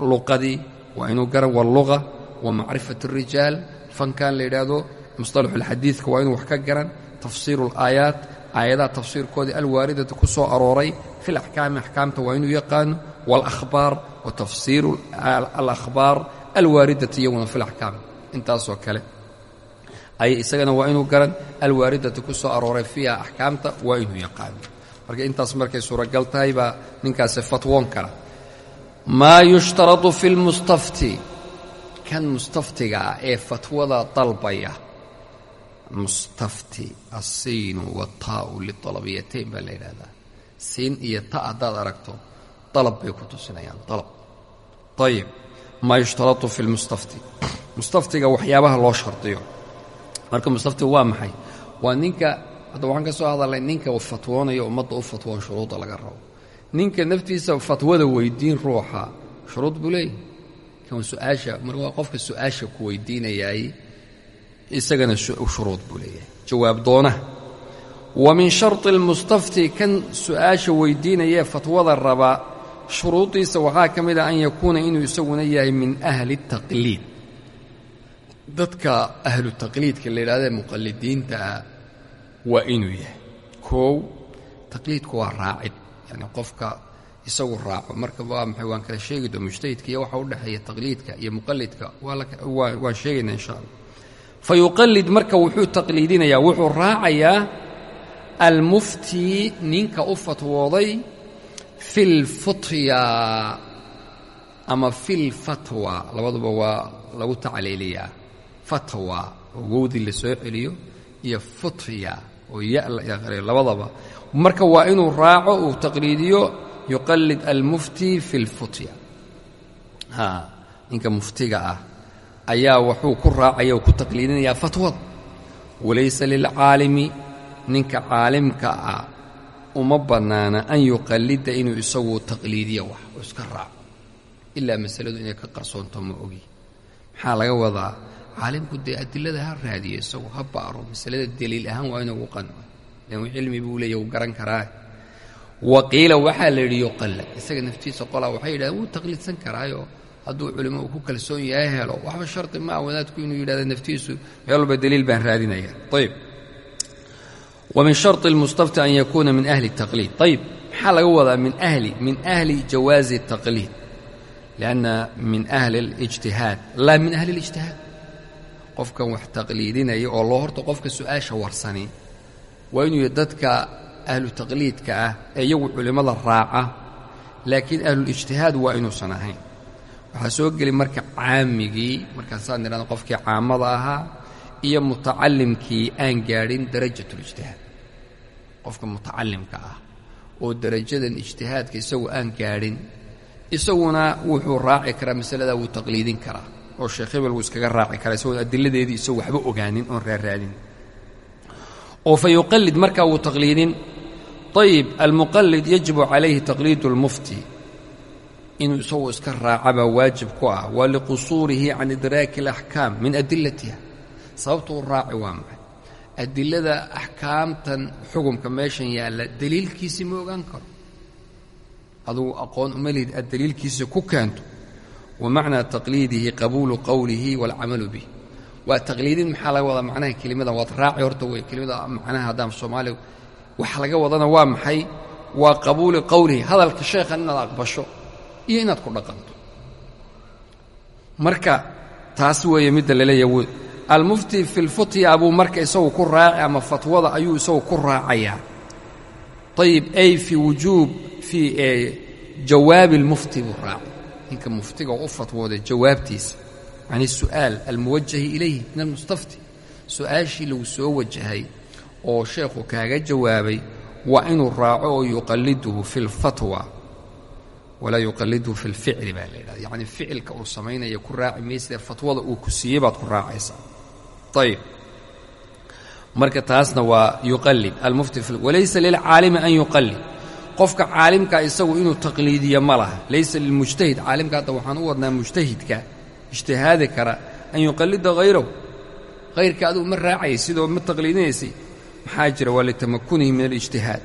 luqadii waa inuu garan waluga wa macrifat اrijaal fankan la yidhaahdo musطalaxu اlxadiidka waa inuu wax ka garan tafsiiru اlaayaat aayadaha tafsiirkoodii alwaaridata ku soo arooray fi laxkaami axkaamta waa inuu yaqaano wاlahbaar wa tafsiiru alakhbaar alwaaridati iyaguna fi laxkaam intaasoo kale ay isagana waa inuu garan alwaaridata ku soo arooray fiiha axkaamta waa inuu yaqaano marka intaas markay suuragal tahay baa ninkaasi fatwoon kara maa yushtaradu fi lmustafti kan mustaftiga ah ee fatwada dalbaya. Mustafti asiinu wataa'u lialabiyatayn baa la yidhahdaa siin iyo ta haddaad aragto dalab bay ku tusinayaan dalab. Ayib maa yushtaradu fi lmustafti mustaftiga waxyaabaha loo shardiyo. Marka mustaftigu waa maxay? Waa ninka hadda waxaan ka soo hadalnay ninka fatwoonayo ummadda u fatwoon shuruudda laga rabo ninka naftiisa fatwada weydiin ruuxa shuruud buu leeyahay. Kan su'aasha mar waa qofka su'aasha ku weydiinayaay isagana shuruud buu leeyahay. Jawaab doonaha wa min sharti almustafti kan su'aasha weydiinayee fatwada raba shuruudiisa waxaa ka mid a an yakuuna inuu isaguna yahay min ahli taqliid. Dadka ahlu taqliidka la yidhahdee muqallidiinta ah waa inuu yahay. Koow taqliidku waa raacid yani qofka isagu raaco. Marka waa maxay waan kala sheegi doon mujtahidka iyo waxa u dhexeeya taqliidka iyo muqalidka waan sheegaynaa insha allah. Fa yuqallid marka wuxuu taqliidinayaa wuxuu raacayaa almuftii ninka u fatwooday fi lfutya ama fil fatwa. Labaduba waa lagu tacliiliyaa. Fatwa oo wowdii la soo celiyo iyo futya oo ya labadaba marka waa inuu raaco uu taqliidiyo yuqallid almufti fi lfutya ha ninka muftiga ah ayaa wuxuu ku raacaya oo ku taqliidinayaa fatwada walaysa lilcaalimi ninka caalimka ah uma bannaana an yuqallida inuu isagu taqliidiyo wax oo iska raaco. Ilaa masaladu inay ka qarsoonto ma ogi. Maxaa laga wadaa? Caalimku dee adilada ha raadiyo isagu ha baaro. Masalada daliil ahaan waa inuu qanco cilmi buu leeya uu garan karaa wa qiila waxaa la yidhi yuqallad isaga naftiisa qolaa waxay yidhahdeen wuu taqliidsan karaayo hadduu culimo uu ku kalsoon yahay helo waxba shardi maa wadaadku inuu yidhahdo naftiisu meel walba daliil baan raadinaya ayb wa min sharطi اlmustafti an yakuuna min ahli الtaqliid ayb maxaa laga wadaa min ahli min ahli jawaazi الtaqliid lianna min ahli اlijtihaad laa min ahli اlijtihaad qofkan wax taqliidinaya oo loo horta qofka su-aasha warsani waa inuu dadka ahlu taqliidka ah ee iyagu culimmada raaca laakiin ahlulijtihaad waa inuusan ahayn. Waxaa soo geli marka caamigii markaasaan nidhahda qofkii caamada ahaa iyo mutacalimkii aan gaadhin darajatulijtihaad qofka mutacalimka ah oo darajadan ijtihaadka isagu aan gaadhin isaguna wuxuu raaci karaa masaladaa wuu taqliidin karaa oo sheekh hebel wuu iskaga raaci karaa isagoon adiladeedii isagu waxba ogaanin oon raarraadin oo fa yuqallid markaa wuu taqliidin ayib almuqallid yajibu calayhi taqliidu اlmufti inuu isagu iska raacabaa waajib ku ah waa liqusuurihi can idraaki اlaxkaam min adilatiha sababta u raaci waa maxay? Adilada axkaamtan xugumka meeshan yaalla deliilkiisii ma ogaan karo. Adugu aqoon uma lihid aad deliilkiisa ku keento. Wa macnaa taqliidihi qabuulu qowlihi waalcamalu bih waa taqliidin maxaa laga wadaa macnaha kelimada waad raaci horta wey kelimada macnaha haddaan soomaaliya waxa laga wadana waa maxay? Waa qabuuli qowlihi hadalka sheekhan inaad aqbasho iyo inaad ku dhaqanto. Marka taas weeye midda la leeyahay almufti fi lfutya buu marka isagu ku raaci ama fatwada ayuu isagu ku raacayaa ayib ay fii wujuub fii jawaabi اlmufti buu raacay ninka muftiga u fatwooday jawaabtiisa can الsu'aal almuwajahi ilayhi min almustafti su-aashii lagu soo wajahay oo sheekhu kaaga jawaabay waa inuu raaco oo yuqalliduhu fi اlfatwa walaa yuqalliduhu fi اlficli baa la yidhahda yacni ficilka uu samaynaya ku raaci maysidee fatwada uu ku siiyey baad ku raacaysaa ayib marka taasna waa yuqallid almufti walaysa lilcaalimi an yuqallid qofka caalimka isagu inuu taqliidiyo ma laha laysa lilmujtahid caalimka hadda waxaan u wadnaa mujtahidka ijtihaadi kara an yuqallida hayrahu hayrka adugu ma raacayay sidoo ma taqliidinaysay maxaa jira? Waa litamakunihi min alijtihaad.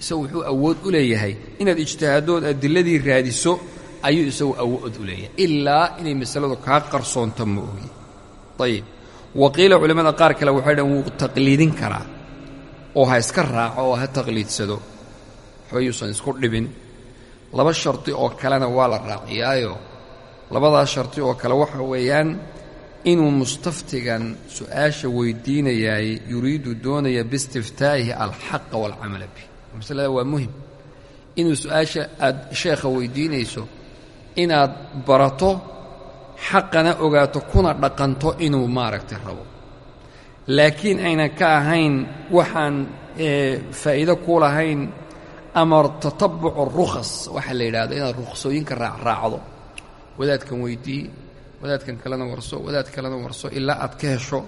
Isagu wuxuu awood u leeyahay inaad ijtihaaddood adiladii raadiso ayuu isagu awood u leeyahay ilaa inay masaladu kaa qarsoonto ma ogi. Ayib waqiila culimmada qaar kale waxay dhan wuu taqliidin karaa oo ha iska raaco oo ha taqliidsado. Waxba yuusan isku dhibin. Laba shardi oo kalena waa la raaciyaayo labadaas shardi oo kale waxa weeyaan inuu mustaftigan su'aasha weydiinayaay yuriidu doonaya biistiftaa'ihi alxaqa waalcamala bih masalada waa muhiim. Inuu su'aasha aad sheekha weydiinayso inaad barato xaqana ogaato kuna dhaqanto inuu maaragtay rabo. Laakiin aynan ka ahayn waxaan faa'iido ku lahayn ama tatabucu rukhas waxaa la yidhaahdo inaad rukhsooyinka raacraacdo wadaadkan weydii wadaadkan kalena warso wadaad kalena warso ilaa aad ka hesho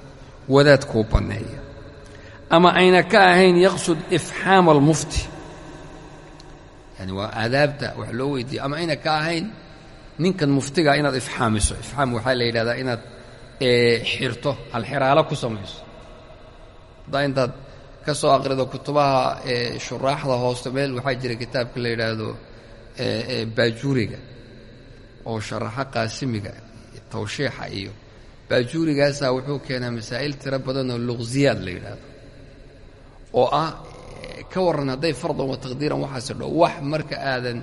wadaad kuu banneeya ama ayna ka ahayn yaqsud ifxaama almufti. Yani waa aadaabta wax loo weydiiya ama ayna ka ahayn ninkan muftiga inaad ifxaamiso ifxaam waxaa la yidhahdaa inaad xirto alxiraalo ku samayso. Haddaa intaad ka soo aqrido kutubaha shuraaxda hooste meel waxaa jira kitaabka la yidhaahdo baajuuriga oo sharaxo qaasimiga tawshiixa iyo baajuurigaasaa wuxuu keenaa masaa'il tiro badan oo luqsiyaad la yidhaahdo oo ah ka warran hadday fardan wa taqdiiran waxaasi dho wax marka aadan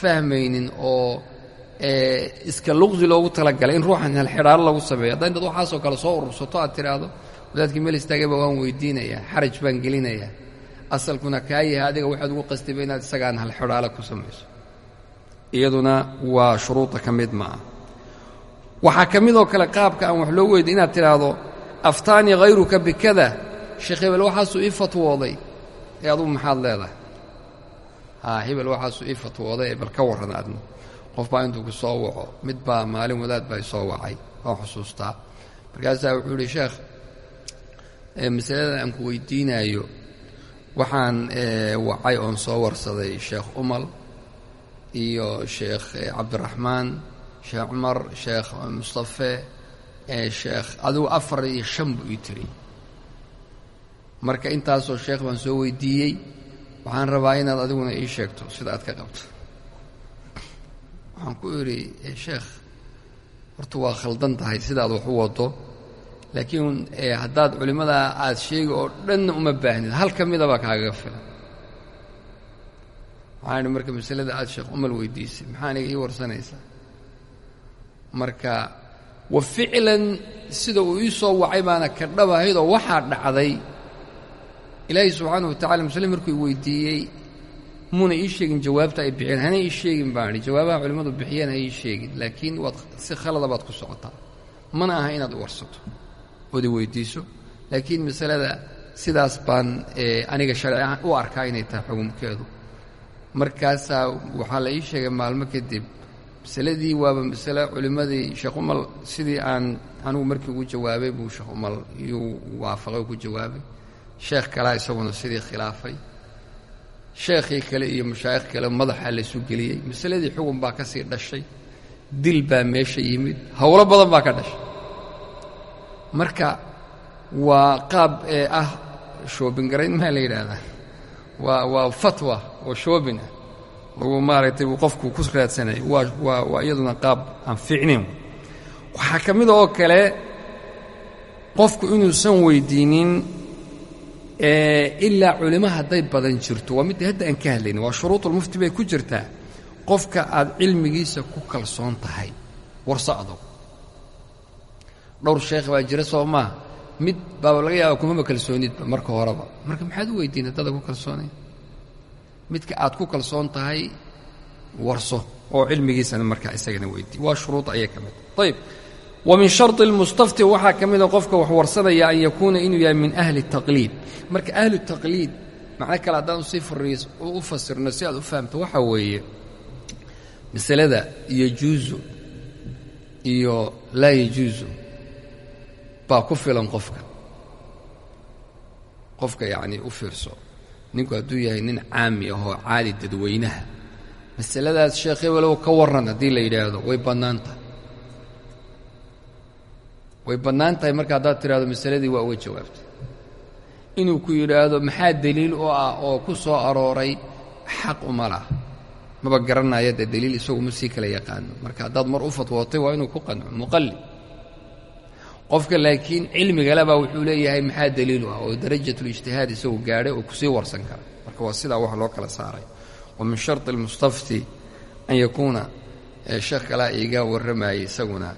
fahmaynin oo iska luqsi loogu talagalay in ruuxan halxidhaalo lagu sameeyo. Hadda intaad waxaasoo kale soo urursato aad tidhaahdo wadaadkii meel istaagayba waan weydiinayaa xaraj baan gelinayaa asalkuna kaa yahay adiga waxaad ugu qastayba inaad isagaan halxidhaalo ku samayso iyaduna waa shuruudda ka mid ma ah waxaa ka midoo kale qaabka aan wax loo weydiy inaad tidhaahdo aftaanii hayruka bikada. Sheekh hebel waxaasuu ii fatwooday. Ee adugu maxaad leedahay? Haa hebel waxaasuu ii fatwooday ee bal ka warran adna qof baa intuu ku soo waco mid baa maalin wadaad baa isoo wacay waan xusuustaa. Markaasaa wuxuu yidhi sheekh masalada aan ku weydiinaayo waxaan wacay oon soo warsaday sheekh umal iyo sheekh cabdiraxmaan sheekh cumar sheekh mustafe sheekh adigu afar iyo shan buu ii tiri. Marka intaasoo sheekh baan soo weydiiyey waxaan rabaa inaad adiguna ii sheegto sida aad ka qabto. Waxaan ku idhi sheekh horta waa khaldan tahay sidaad wax u wado. Laakiin haddaad culimmada aad sheegi oo dhanna uma baahnid hal ka midabaa kaagaga filan waxaan marka masalada aad sheekh umal weydiisay. Maxaa aniga ii warsanaysaa? Marka wa ficlan sida uu ii soo wacay baana ka dhabahaydoo waxaa dhacday. Ilaahay subxaana wa tacala masale markuu i muuna ii sheegin jawaabta ay bixiyeen. Hana ii sheegin baan idhi jawaabaha culimmadu bixiyeen ha ii sheegin laakiin waad si khalada baad ku socotaa. Mana aha inaad warsato. Ood i weydiiso laakiin masalada sidaas baan aniga sharci ahaan u arkaa inay tahay xukumkeedu markaasaa waxaa la ii sheegay maalmo kadib masaladii waaba masale culimmadii sheekh umal sidii aan anigu markii ugu jawaabay buu sheekh umal iyuu waafaqay ku jawaabay. Sheekh kalaa isaguna sidii khilaafay. Sheekhii kale iyo mashaayikh kale madaxa laysu geliyey. Masaladii xugun baa ka sii dhashay. Dil baa meesha yimid. Howlo badan baa ka dhashay. Marka waa qaab ee ah shoobingarayn maa la yidhaahdaa waa waa fatwa oo shoobin ah lagu maaragtay uu qofku ku raadsanayay waa iyaduna qaab aan fiicnayn waxaa ka mida oo kale qofku inuusan weydiinin ilaa culimo hadday badan jirto. Waa midda hadda aan ka hadlaynin waa shuruudulmufti bay ku jirtaa qofka aad cilmigiisa ku kalsoon tahay. Warso adoog dhowr sheekh baa jira soo maaha mid baaba laga yaaba kumama kalsoonidba marka horeba. Marka maxaad u weydiin haddaada ku kalsoonayn midka aad ku kalsoon tahay warso oo cilmigiisana markaa isagana weydii waa shuruud ayay ka mid ayb wa shardi almustafti waxaa ka mida qofka wax warsanaya an yakuuna inuu yahay min ahli taqliid. Marka ahlu taqliid macno kale haddaan sii furiis u fasirno si aad u fahamto waxaa weeye masalada yajuusu iyo laa yajuusu baa ku filan qofka. Qofka yacnii u fiirso. Ninku hadduu yahay nin caami ahoo caali dadweynaha. Masaladaas sheekh hebelow ka warran haddii la yidhaahdo way bannaan tahay. Way bannaan tahay marka haddaad tidhahdo masaladii waa uga jawaabtay. Inuu ku yidhaahdo maxaa deliil u ah oo ku soo arooray xaq uma lah maba garanaya dee deliil isagu ma sii kala yaqaano. Marka haddaad mar u fatwootay waa inuu ku qanco muqallid qofka laakiin cilmigale baa wuxuu leeyahay maxaa deliil u ah? Oo darajatulijtihaad isagu gaadhay oo ku sii warsan kara. Marka waa sidaa wax loo kala saaray. Wa min sharti almustafti an yakuuna sheekh kalaa iiga warramayay isaguna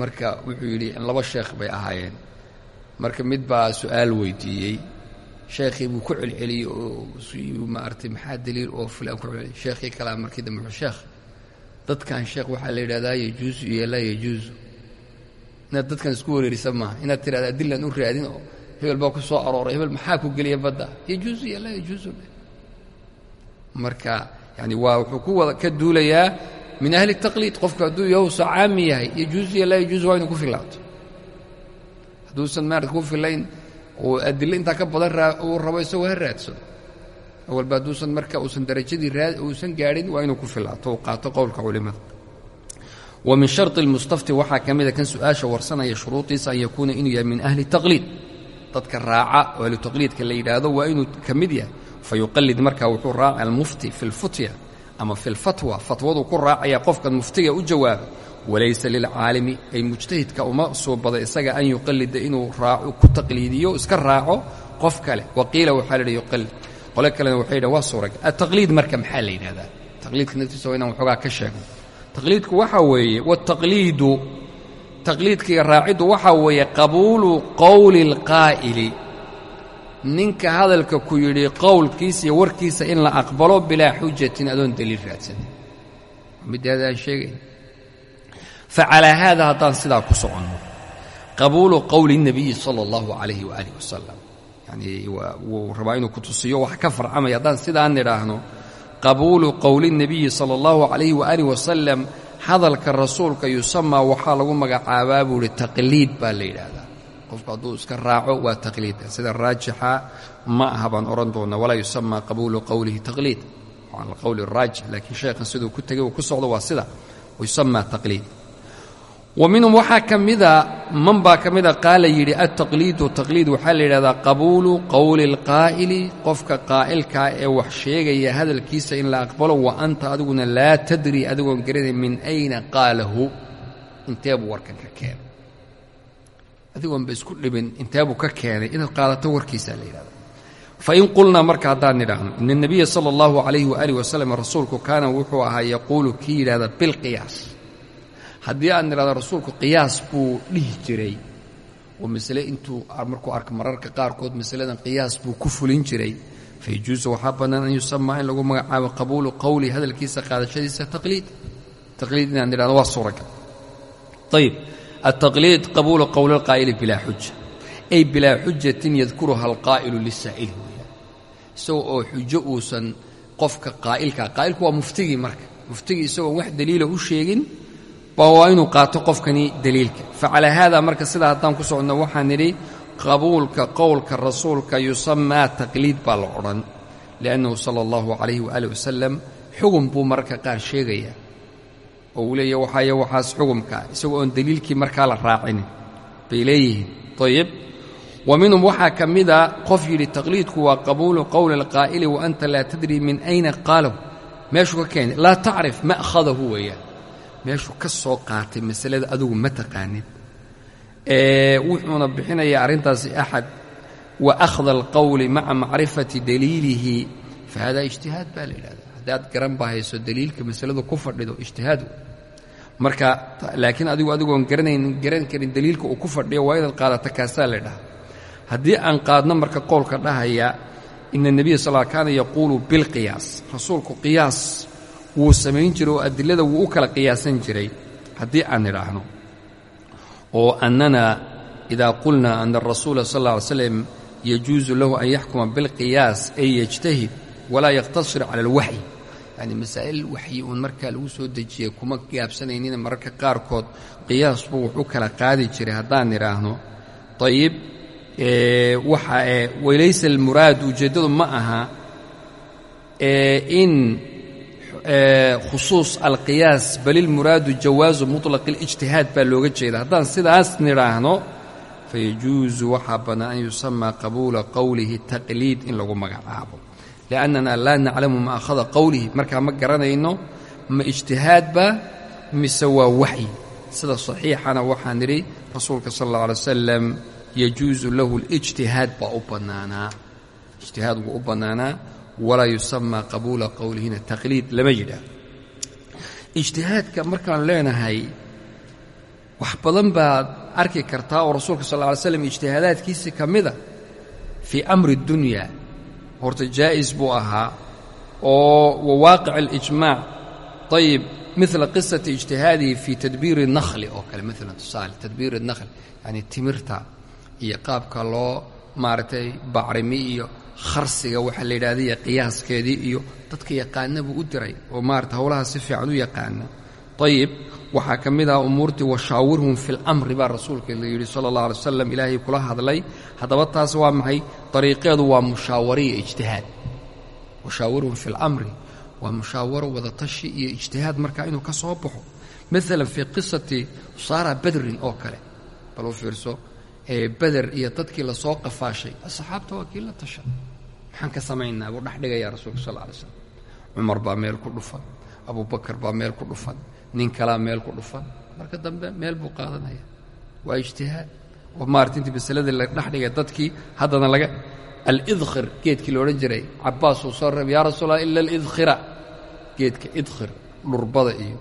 marka wuxuu yidhi laba sheekh bay ahaayeen. Marka mid baa su'aal weydiiyey sheekhii buu ku celceliyey oo maaragtay maxaa deliil oo fulaan ku celceliyey? Sheekhii kalaa markii dambe sheekh dadkan sheekh waxaa la yidhahdaa yajuusu iyo laa yajuusu inaad dadkan isku wareerisa maaha inaad tidhahda adilan u raadin oo hebel baa ku soo arooray hebel maxaa ku geliya badda? Yajuusu iyo laa yajuusu marka yani waa wuxuu ku wada ka duulayaa min ahli taqliid qofku hadduu yowsa caami yahay yajuusu iyo laa yajuusu waa inu ku filaato hadduusan maarata ku filayn oo adilo intaa ka badan uu rabo isagoo ha raadsado awalba hadduusan marka uusan darajadii uusan gaadhin waa inuu ku filaato uu qaato qowlka culimmada wa min sharطi اlmustafti waxaa ka mida kan su-aasha warsanaya shuruudiisa an yakuuna inuu yahay min ahli taqliid dadka raaca oo ahlu taqliidka la yidhaahdo waa inuu ka mid yahay fayuqalid marka wuxuu raaca almufti fi اlfutya ama fi اlfatwa fatwaduu ku raacaya qofkan muftiga u jawaaba walaysa lilcaalimi ay mujtahidka uma suubada isaga an yuqalida inuu raaco ku taqliidiyo iska raaco qof kale waqiila waxaa la yidhi yuqalid qole kalena waxay yidhaha waa suuragal ataqliid marka maxaa la yidhahdaa taqliidka naftiisa waa inaan waxoogaa ka sheegno taqliidku waxaa weeye wataqliidu taqliidka iyo raaciddu waxaa weeye qabuulu qowli اlqaa'ili ninka hadalka ku yidhi qowlkiisa iyo warkiisa in la aqbalo bilaa xujatin adoon daliil raadsanin middaada aan sheegayn facalaa haada haddaan sidaa ku soconno qabuulu qowli الnabiyi salى اllahu calayhi waaalih wasalam yanii wuu rabaa inuu ku tusiyo wax ka farcamaya haddaan sidaan nidhaahno qabuulu qowli nebiyi sala allahu calayhi waaalih wasalam hadalka rasuulka yusamaa waxaa lagu magacaabaa buu idhi taqliid baa la yidhaahdaa. Qofku hadduu iska raaco waa taqliidka sida raajixa ma aha baan odhan doonnaa walaa yusamaa qabuulu qowlihi taqliid. Waa alqowli raajix laakiin sheekhan siduu ku tegay ku socdo waa sida wayusamaa taqliid wa minhum waxaa ka mida man baa ka mida qaala yidhi altaqliidu taqliid waxaa la yidhahdaa qabuulu qowli alqaa'ili qofka qaa'ilkaa ee wax sheegaya hadalkiisa in la aqbalo wa anta adiguna laa tadri adigoon garanay min ayna qaalahu intee buu warkan ka keenay adigoonba isku dhibin intee buu ka keenay inaad qaadato warkiisaa la yidhahda fain qulnaa marka haddaan nidhaahno ina الnabiya salى اllahu عalayh waaalih wasalam rasuulku kaana wuxuu ahaa yaquulu kii yidhahda bilqiyaas haddii aan nidhahdo rasuulku qiyaas buu dhihi jiray oo masale intuu markuu arko mararka qaarkood masaladan qiyaas buu ku fulin jiray fayajuusu waxaa bannaan an yusamaa in lagu magacaabo qabuulu qowli hadalkiisa qaadashadiisa taqliid. Taqliid inaan nidhahdo waa suuragal. Ayib altaqliid qabuulu qowli alqaa'ili bilaa xuja ay bilaa xujatin yadkuruha alqaa'ilu lisaa'ili weeyaan isagoo oo xujo uusan qofka qaa'ilkaa qaa'ilku waa muftigii marka. Muftigii isagoon wax daliila u sheegin waa inuu qaato qofkani daliilka. Facalaa haada marka sidaa haddaan ku soconno waxaan nidhi qabuulka qowlka rasuulka yusamaa taqliid baa la odhan. Liannahu sala allahu calayhi waaalih wasalam xugum buu mararka qaar sheegayaa oo uu leeya waxaaye waxaas xugumkaa isagoo oon daliilkii markaa la raacinin bay leeyihiin. Ayib wa minhum waxaa ka mida qof yidhi taqliidku waa qabuulu qowli alqaa'ili wa anta laa tadri min ayna qaalahu. Meeshuu ka keenay laa tacrif ma'khadahu weeyaan meeshuu ka soo qaatay masalada adugu ma taqaanin wuxuuna bixinayaa arrintaasi axad wa akhda alqowli maca macrifati daliilihi. Fa hada ijtihaad baa la yidhahdaa. Haddaad garan baa hayso daliilka masaladu ku fadhido ijtihaad marka laakiin adigu adigoon garanaynin garan karin daliilka uu ku fadhiyo waa inaad qaadata kaasaa la dhaha haddii aan qaadno marka qowlka dhahaya ina nebiya sal kaana yaquulu bilqiyaas rasuulku qiyaas wuu samayn jiray oo adilada wuu u kala qiyaasan jiray. Haddii aan nidhaahno oo annana idaa qulna ana arasuula sal alla alay slam yajuusu lahu an yaxkuma bilqiyaas ay yajtahid walaa yaqtasir cala alwaxyi yacni masaa'il waxyi uun markaa lagu soo dejiyey kuma gaabsanaynina mararka qaarkood qiyaas buu wax u kala qaadi jiray haddaan nidhaahno ayib waxa walaysa almuraadu ujeeddadu ma aha in khusuus alqiyaas bal ilmuraadu jawaasu muطlaq اlijtihaad baa looga jeeda haddaan sidaas nidhaahno fayajuusu waxaa bannaan an yusamaa qabuula qowlihi taqliid in lagu magacaabo liannana laa naclamu ma akhada qowlihi markaa ma garanayno ma ijtihaadba mise waa waxyi sida saxiixana waxaan nidhi rasuulka sal اllah alay wasalam yajuusu lahu اlijtihaad baa u bannaanaa ijtihaad wuu u bannaanaa walaa yusamaa qabuula qowlihina taqliid lama yidhaah ijtihaadka markaan leenahay wax badan baad arki kartaa oo rasuulka sal lla alay slam ijtihaadaadkiisi ka mida fii amri اddunya horta jaa'is buu ahaa oo wawaaqic اlijmaac ayib midla qisati ijtihaadihi fii tadbiiri الnakhli oo kale maalan tusaale tadbiiri الnakhli yacni timirta iyo qaabka loo maaragtay bacrimi iyo kharsiga waxaa la yidhahday qiyaaskeedii iyo dadka yaqaana buu u diray oo maarata howlaha si fiican u yaqaana. Ayib waxaa ka mid ah umuurtii washaawirhum fi lamri baa rasuulka la yidhi sala allah alay wasalam ilaahay kula hadlay. Haddaba taas waa maxay? Dariiqeedu waa mushaawariya ijtihaad. Washaawirhum fi lamri waa mushaawaro wadatashi iyo ijtihaad markaa inuu ka soo baxo. Maalan fii qisati saara badrin oo kale. Bal u fiirso beder iyo dadkii la soo qafaashay asxaabta waa kii la tasha maxaan ka samaynaa buu dhex dhigayaa rasuulka sal alay slam cumar baa meel ku dhufan abubakar baa meel ku dhufan nin kalaa meel ku dhufan. Marka dambe meel buu qaadanaya. Waa ijtihaad. Oo maarata intii masaladii la dhex dhigay dadkii haddana laga alidkhir geedkii la odhan jiray. Cabbaas uu soo reebay yaa rasuul allah ila alidkhira. Geedka idkhir dhurbada iyo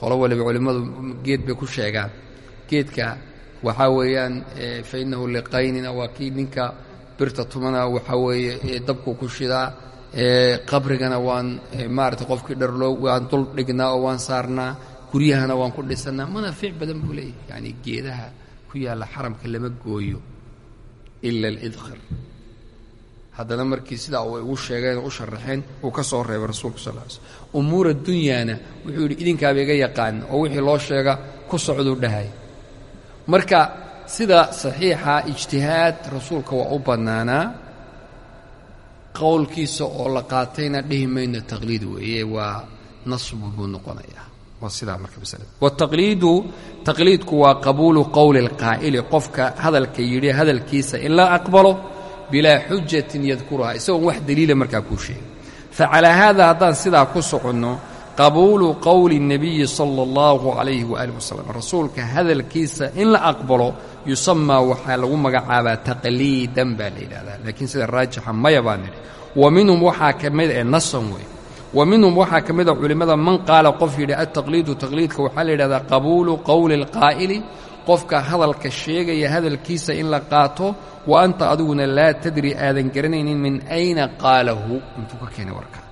qolo waliba culimmadu geed bay ku sheegaan. Geedka waxaa weeyaan fa innahu liqaynina waa kii ninka birta tumana waxaa weeye dabku ku shidaa qabrigana waan maaragtay qofkii dharloo waan dul dhignaa oo waan saarnaa guryahana waan ku dhisannaa. Manaafiic badan buu leeyahay. Yacni geedaha ku yaalla xaramka lama gooyo ila alidkhir haddana markii sidaa u ugu sheegeen oo u sharaxeen uu ka soo reebay rasuulka sal ly slm umuura dunyaana wuxuu yidhi idinkaaba iga yaqaan oo wixii loo sheega ku socduu dhahay. Marka sida saxiixa ijtihaad rasuulka waa u bannaanaa qowlkiisa oo la qaatayna dhihi mayno taqliid weeye waa nasbu buu noqonayaa. Waa sidaa marka masalada. Wataqliidu taqliidku waa qabuulu qowli alqaa'ili qofka hadalka yidhi hadalkiisa in la aqbalo bilaa xujatin yadkuruhaa isagoon wax daliila markaa kuu sheegay facalaa haada haddaan sidaa ku soconno qabuulu qowli الnabiyi sala اllahu calayhi waaalih wasalam rasuulka hadalkiisa in la aqbalo yusamaa waxaa lagu magacaabaa taqliidan baa la yidhahdaa laakiin sida raajixa maya baa nidhi wa minhum waxaa ka mid ee nasan wey wa minhum waxaa ka mida culimmada man qaala qof yidhi altaqliidu taqliidka waxaa la yidhahdaa qabuulu qowli اlqaa'ili qofka hadalka sheegaya hadalkiisa in la qaato wa anta adiguna laa tadri aadan garanaynin min ayna qaalahu intuu ka keenay warka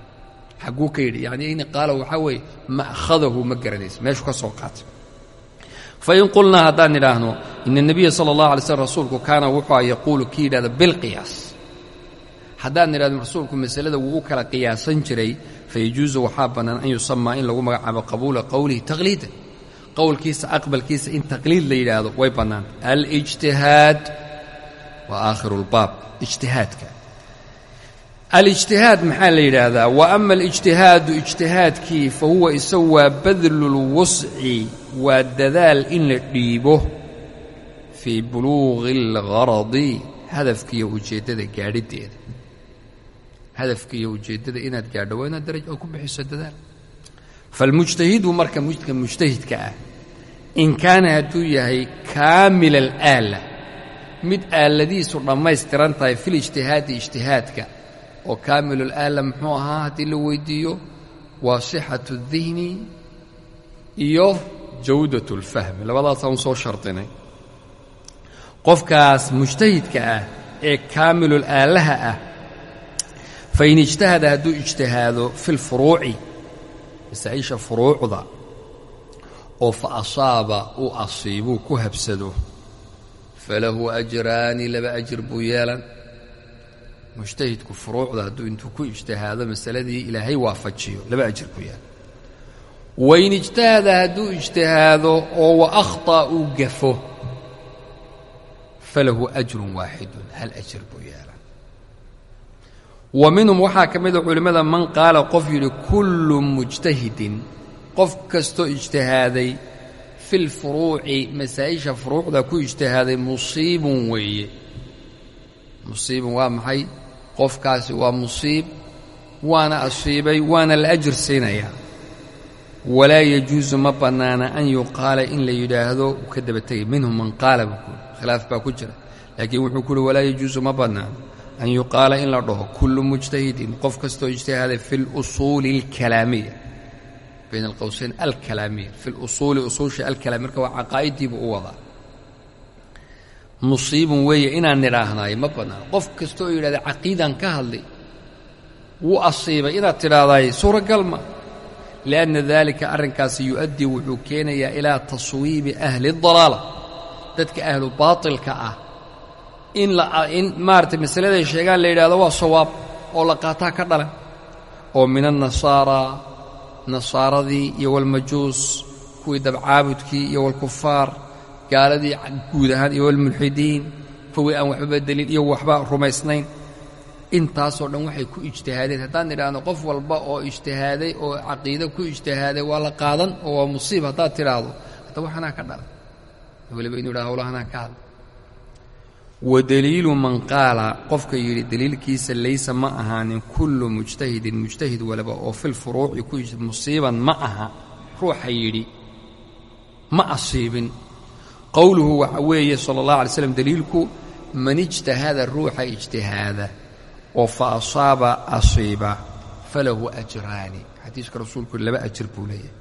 xaguu ka yidhi yani in qaala waxaa weeye ma'khadahu ma garanaysa meeshuu ka soo qaata fain qulnaa haddaan nidhaahno ina nebiya sala allah alay slm rasuulku kaana wuxua yaquulu kii yidhahda bilqiyaas haddaan nidhahno rasuulku masalada wuu u kala qiyaasan jiray fayajuusu waxaa bannaan an yusamaa in lagu magacaabo qabuula qowlihi taqliidan. Qowlkiisa aqbalkiisa in taqliid la yidhaahdo way bannaanta alijtihaad wa aakhiru lbaab ijtihaadka alijtihaad maxaa la yidhaahdaa? Wa ama alijtihaadu ijtihaadkii fa huwa isagu waa badlu lwusci waa dadaal in la dhiibo fii buluuqi اlgaradi hadafkiiyo ujeeddada gaadhiddeeda hadafkiiyo ujeeddada inaad gaadho waa inaad daraj oo ku bixiso dadaal. Falmujtahidu marka midka mujtahidka ah in kaana hadduu yahay kaamila alaala mid aaladiisu dhammaystiran tahay filijtihaadi ijtihaadka oo kaamilulaala muxuu ahaa haddii la weyddiiyo waa sixatu اdihni iyo jawdat اlfahmi labadaasaan soo shardinay qofkaas mujtahidka ah ee kaamilul aalaha ah fain ijtahada hadduu ijtihaado fi lfuruuci masaa-isha furuucda oo fa asaaba uu asiibuu ku habsado falahu ajraani laba ajir buu yeelan mujtahidku furuucda hadduu intuu ku ijtihaado masaladii ilaahay waafajiyo laba ajir buu yeelan wain ijtahada hadduu ijtihaado oo wa akhطأ uu gafo falahu ajrun waaxidun hal ajir buu yeelan wa minhum waxaa ka mida culimmada man qaala qof yidhi kullu mujtahidin qof kastoo ijtihaaday fi lfuruuci masaa-isha furuucda ku ijtihaaday musiibun weeye. Musiibun waa maxay qofkaasi waa musiib waana asiibay waana la ajir siinayaa walaa yajuusu ma bannaana an yuqaala in la yidhaahdo uu ka daba tegay. Minhum man qaala buu kuuri khilaaf baa ku jira. Laakiin wuxuu ku uhi walaa yajuusu ma bannaano an yuqaala in la dhaho. Kullu mujtahidin qof kastoo ijtihaaday fi lusuuli alkalaamiya. Bayna alqowsayn alkalaamiya. Fi lusuuli usuusha alkalaamiya. Marka waa caqaa'iddiibuu u wadaa musiibun weeye inaan nidhaahnaayo ma bannaano qof kastooo yidhahda caqiidaan ka hadlay wuu asiibay inaad tidhaahdaay suuragal ma. Lianna daalika arrinkaasi yu'addii wuxuu keenayaa ilaa taswiibi ahli اdalaala dadka ahlu baatilka ah. In in maaragtay masaladay sheegaan la yidhahdo waa sawaab oo la qaataa ka dhalan. Oo min annasaaraa nasaaradii iyo walmajuus kuwii dabcaabudkii iyo walkufaar gaaladii guud ahaan iyo walmulxidiin kuwii aan waxbaba delin iyo waxba rumaysnayn. Intaasoo dhan waxay ku ijtihaadeen. Haddaan idhaahno qof walba oo ijtihaaday oo caqiido ku ijtihaaday waa la qaadan oo waa musiib haddaad tidhaahdo hadda waxanaa ka dhalan. Weliba inu yidhahdo hawlahanaa ka hadla wa deliilu man qaala qofka yidhi deliilkiisa laysa ma ahaanin kullu mujtahidin mujtahid waliba oo filfuruuci ku musiiban ma aha. Ruuxa yidhi ma asiibin qowluhu waxa weeye sala allah alay slam deliilku man ijtahada ruuxa ijtihaada oo fa asaaba asiiba falahu ajraani. Xadiiska rasuulku laba ajir buu leeyahay.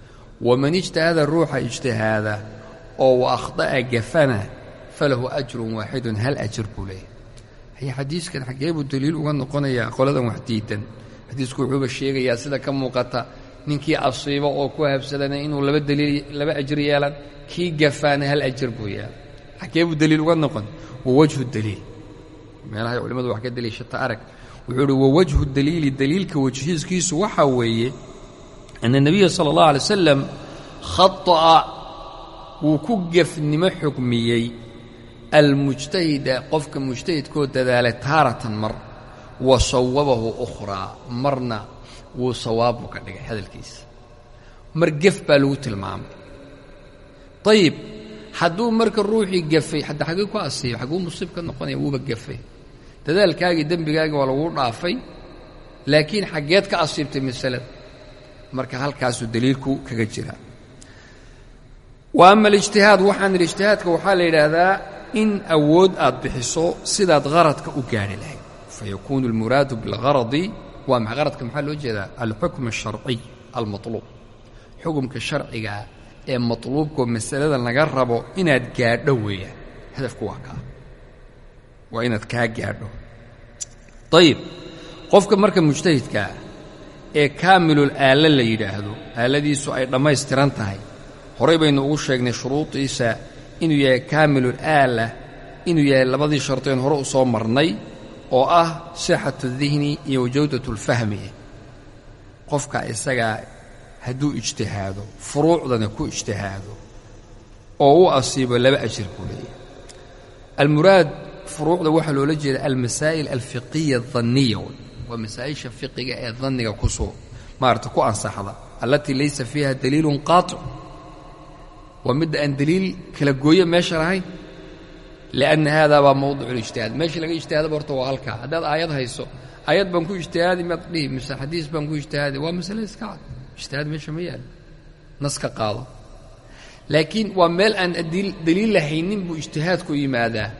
Waman ijtahada ruuxa ijtihaada oo wa akhطa'a gafana falahu ajrun waaxidun hal ajir buu leeyahay. Haya xadiiskan xaggee buu daliil uga noqonayaa qoladan wax diidan xadiisku wuxuuba sheegayaa sida ka muuqata ninkii asiibo oo ku habsadana inuu laba daliil laba ajir yeelan kii gafaana hal ajir buu yeelan xaggee buu daliil uga noqon? Wa wajhu daliil. Meelahay culimmadu wax ka daliishata arag. Wuxuu uhi wa wajhu daliili daliilka wajhiiskiisu waxaa weeye ana nebiya sala allah alay wasalam khata'a wuu ku gefnimo xukmiyey almujtahida qofka mujtahidkoo dadaalay taaratan mar wa sawabahu ukhraa marna wuu sawaabu ka dhigay hadalkiisa. Mar gef baa lagu tilmaamay ayib hadduu marka ruuxii gefay hadda xaggii ku asiibay xagguu musiib ka noqonaya wuuba gefay dadaalkaagii dembigaagii waa laguu dhaafay laakiin xaggeed ka asiibtay masalada marka halkaasuu daliilku kaga jiraa wa ama alijtihaad waxaan idhi ijtihaadka waxaa la yidhaahdaa in awood aad bixiso sidaad qaradka u gaadhi lahayd. Fayakuunu almuraadu bilgaradi waa maxa qaradka maxaa jeedaa? Alxukm alsharciy almatluub. Xukumka sharcigaa ee matluubkoo masalada laga rabo inaad gaadho weeyaan. Hadafku waa kaa. Waa inaad kaa gaadho. Ayib qofka marka mujtahidkaa ee kaamilul aalla la yidhaahdo aaladiisu ay dhammaystiran tahay. Horay baynu ugu sheegnay shuruudiisa inuu yahay kaamilul aala inuu yahay labadii sharteen hore u soo marnay oo ah sixatu dihni iyo wajawdatu lfahmi. Qofka isagaa hadduu ijtihaado furuucdana ku ijtihaado oo u asiibo laba ajir buu leeyahay. Almuraad furuucda waxaa loola jeeda almasaa'il alfiqiya adanniya waa masaa'isha fiqiga ee danniga ku soo maarata ku ansaxda allatii laysa fiiha daliilun qaatic waa midda aan daliil kala gooye meesha lahayn lianna haadaa baa mawdicu lijtihaad meesha laga ijtihaadaba horta waa halkaa. Haddaad aayad hayso aayad baan ku ijtihaadi maad dhihi mise xadiis baan ku ijtihaadi. Waa masale iska cad ijtihaad meesha ma yaalo naska qaado. Laakiin waa meel aan daliil lahaynin buu ijtihaadku yimaadaa.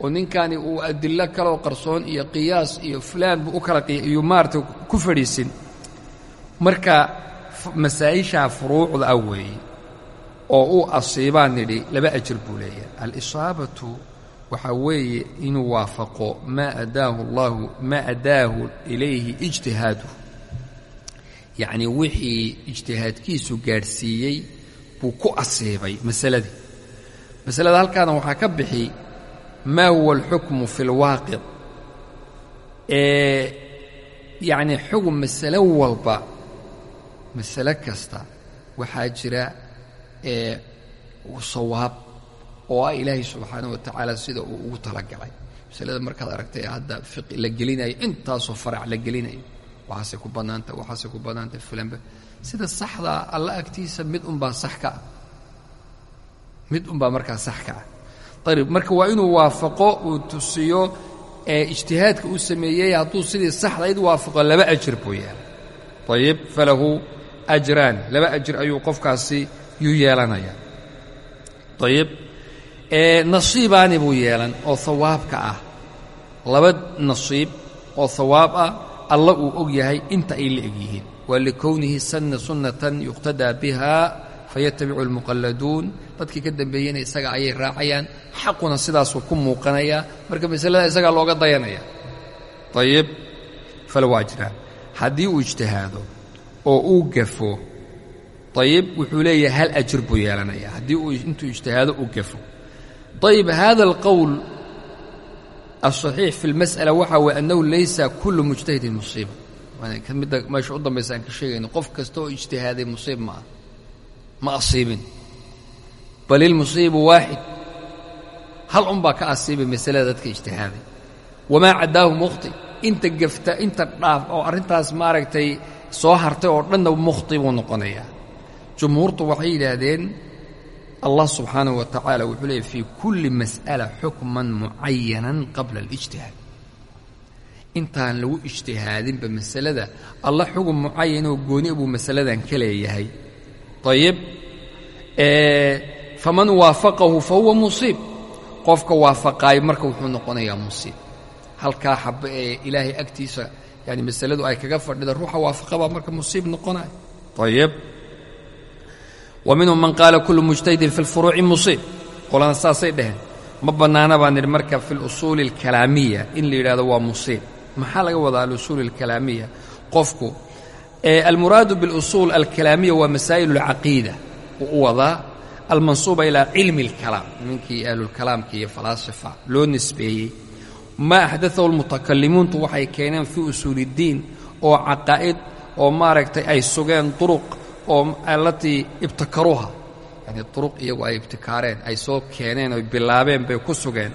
Oo ninkani uu adillo kaloo qarsoon iyo qiyaas iyo fulaan buu u kala iyo maarata ku fadhiisin. Marka masaa'ishaa furuucda ah weeye oo uu asiibaan nidhi laba ajir buu leeyahay. Alisaabatu waxaa weeye inuu waafaqo maa adaahu allahu maa adaahu ilayhi ijtihaaduh yacnii wixii ijtihaadkiisu gaadhsiiyey buu ku asiibay masaladii. Masalada halkaana waxaa ka bixi maa huwa alxukmu fi اlwaaqic ee yacnii xugum masalo walba masale kasta waxaa jira ee sawaab oo ah ilaahay subxaanaه wa tacaala sida uu ugu talagalay. Masalada markaad aragtay hadda fiqi la gelinayo intaasoo farac la gelinayo waxaasay ku bannaantah waxaasay ku bannaantah fulanba sida saxdaa alla agtiisa mid unbaa sax ka ah mid unbaa markaa sax ka ah ayib marka waa inuu waafaqo uu tusiyo ee ijtihaadka uu sameeyey hadduu sidii saxdayd waafaqo laba ajir buu yeelay ayib falahu ajraan laba ajir ayuu qofkaasi yuu yeelanayaa ayib nasiibaani buu yeelan oo hawaabka ah laba nasiib oo hawaab ah alla uu og yahay inta ay la eg yihiin. Waa likownihi sanna sunnatan yuqtadaa biha fayatabicu almuqalladuun. Dadkii ka dambeeyeyna isaga ayay raacayaan. Xaquna sidaasuu ku muuqanayaa marka masalada isagaa looga dayanaya. Ayib falow ajraan haddii uu ijtihaado oo uu gafo ayib wuxuu leeyahay hal ajir buu yeelanayaa. Haddii uu intuu ijtihaado uu gafo. Ayib hada alqowl alصaxiix fi اlmasأala waxa weye annahu laysa kulu mujtahidin musiiba ka midda meesha u dambaysa aan ka sheegayno qof kasta oo ijtihaaday musiib ma ah ma asiibin bal ilmusiibu waaxid hal un baa ka asiibay masalada dadka ijtihaaday wamaa caddaahu mukhti inta gefta inta dhaaf oo arrintaas maaragtay soo hartay oo dhanna mukhti buu noqonayaa jumhuurtu waxay yidhaahdeen allah subxaanahu wa tacaala wuxuu leeyay fii kulli mas'ala xukman mucayanan qabla alijtihaad intaan lagu ijtihaadinba masalada allah xukun mucayanoo gooni buu masaladan ka leeyahay. Ayib faman waafaqahu fa huwa musiib. Qofka waafaqaayo marka wuxuu noqonayaa musiib. Halkaa xabe ee ilaahay agtiisa yani masaladu ay kaga fadhida ruuxa waafaqabaa marka musiib noqonayo ayib wa minhum man qaala kullu mujtahidin fi lfuruuci musiib qolana saasay dhaheen ma bannaana baan nidhi marka fi lusuuli alkalaamiya in la yidhahdo waa musiib maxaa laga wadaa alusuul alkalaamiya qofku almuraadu biاlusuul alkalaamiya waa masaa'il اlcaqiida uu u wadaa almansuuba ilaa cilmi اlkalaam ninkii ahlulkalaamka iyo falaasifa loo nisbeeyey maa axdaahu lmutakalimuuntu waxay keeneen fii usuuli اddiin oo caqaa'id oo maaragtay ay sugeen duruq oo allatii ibtikaruuha yani duruq iyagu ay ibtikaareen ay soo keeneen oy bilaabeen bay ku sugeen.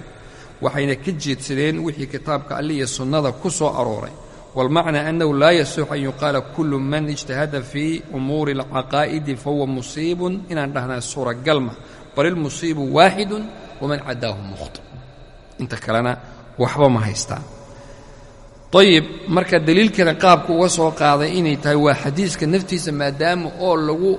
Waxayna ka jeedsadeen wixii kitaabka alli iyo sunnada ku soo arooray. Walmacnaa annahu laa yasixu an yuqaala kullu man ijtahada fii umuuri alcaqaa'idi fahuwa musiibun inaan dhahnaa suuragalma bal ilmusiibu waaxidun waman cadaahu mukhti. Inta kalena waxba ma haystaan ayib marka deliilkana qaabku uga soo qaaday inay tahay waa xadiiska naftiisa maadaama oo lagu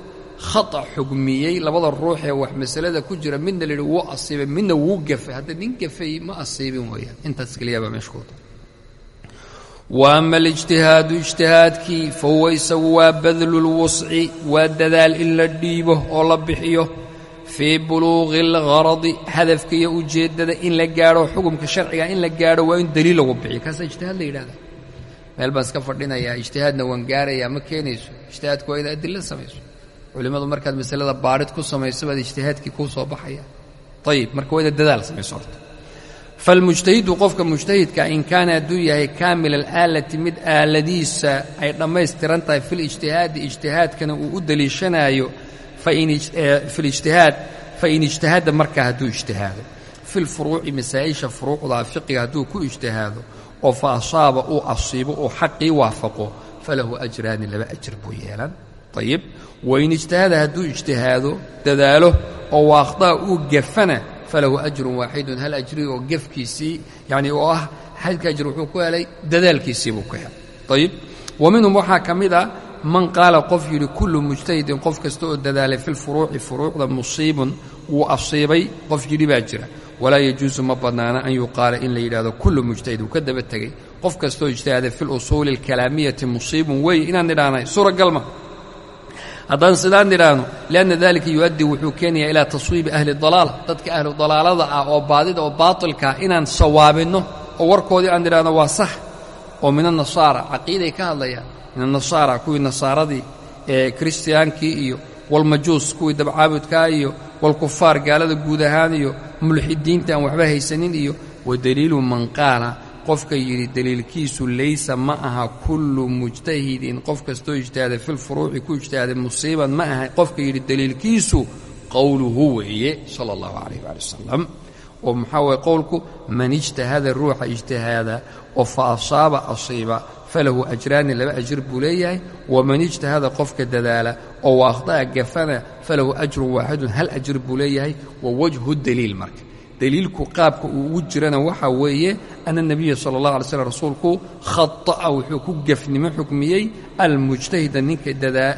khata xugmiyey labada ruux ee wax masalada ku jira midna la yidhi wuu asiibay midna wuu gafay. Hadda nin gafay ma asiibin weeyaan. Intaas keliyabaa meesha ku wata wa ama alijtihaadu ijtihaadkii fa huwa isagu waa badlu lwusci waa dadaal in la dhiibo oo la bixiyo fii buluuqi algaradi hadafka iyo ujeeddada in la gaadho xukumka sharciga in la gaadho waa in daliil lagu bixiyo. Kaasaa ijtihaad la yidhahda meel baan iska fadhinayaa ijtihaadna waan gaarayaa ma keenayso. Ijtihaadku waa inaad adilla samayso. Culimmadu markaad masalada baadhid ku samayso baad ijtihaadkii kuu soo baxaya ayib marka waa inaad dadaal samayso horta. Falmujtahidu qofka mujtahidka in kaana hadduu yahay kaamil alaalati mid aaladiisa ay dhammaystiran tahay filijtihaadi ijtihaadkana uu u deliishanaayo filijtihaad fain ijtahada markaa hadduu ijtihaado fi lfuruuci masaa'isha furuucda fiqiga hadduu ku ijtihaado oo fa asaaba uu asiibo uu xaqii waafaqo falahu ajraani laba ajir buu yeelan. Ayib wain ijtahada hadduu ijtihaado dadaalo oo waaqdaa uu gafana falahu ajrun waaxidun hal ajri oo gefkiisii yacni oo ah xadka ajri wuxuu ku helay dadaalkiisii buu ku helay. Ayib wa minhum waxaa ka mid a man qaala qof yidhi kullu mujtahidin qof kasta oo dadaalay fi lfuruuci furuucda musiibun wuu asiibay qof yidhi baa jira. Walaa yajuusu ma bannaana an yuqaala in la yidhahdo kullu mujtahid uu ka daba tegey qof kastaoo ijtihaaday fi lusuuli alkalaamiyati musiibun weeye inaan nidhahnay suuragalma haddaan sidaan nidhaahno lianna dalika yu'addii wuxuu keenayaa ilaa taswiibi ahli dalaala dadka ahlu dalaalada ah oo baadida oo baatilkaa inaan sawaabinno. Oo warkoodii aan nidhahno waa sax. Oo min annasaara caqiiday ka hadlayaan min annasaara kuwii nasaaradii ee kiristiyaankii iyo walmajuus kuwii dabcaabudkaa iyo walkufaar gaalada guud ahaan iyo mulxidiinta aan waxba haysanin iyo wa daliilu man qaala qofka yidhi deliilkiisu laysa ma aha kullu mujtahidin qof kastoo ijtihaaday filfuruuci ku ijtihaaday musiiban ma aha qofka yidhi deliilkiisu qowluhu weeye sala allahu calayh waali wasalam oo maxaa waye qowlku man ijtahada ruuxa ijtihaada oo fa asaaba asiiba falahu ajraani laba ajir buu leeyahay waman ijtahada qofka dadaala oo wa akhda'a gafana falahu ajrun waaxidun hal ajir buu leeyahay wa wajhu daliil marka. Daliilku qaabka uu ugu jirana waxaa weeye ana nebiya sala allah alay slam rasuulku khata'a wuxuu ku gefnimo xukmiyey almujtahida ninka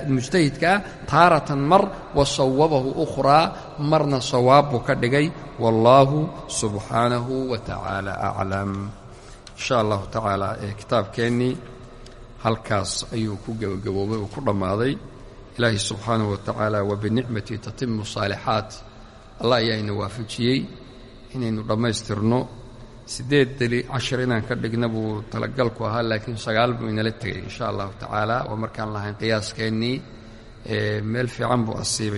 mujtahidkaa taaratan mar wa sawabahu ukhraa marna sawaab buu ka dhigay wallaahu subxaanahu wa tacaala aclam insha allahu tacaala ee kitaabkeennii halkaas ayuu ku gebagaboobay uu ku dhammaaday. Ilaahi subxaanahu wa tacaala wa binicmati tatimu saalixaat allah ayaa ina waafajiyey inaynu dhammaystirno. Siddeed deli cashar inaan ka dhigna buu talagalku ahaa laakiin sagaal buu inala tegay insha allahu tacaala. Waa markaan lahayn qiyaaskeenii meel fiican buu asiibay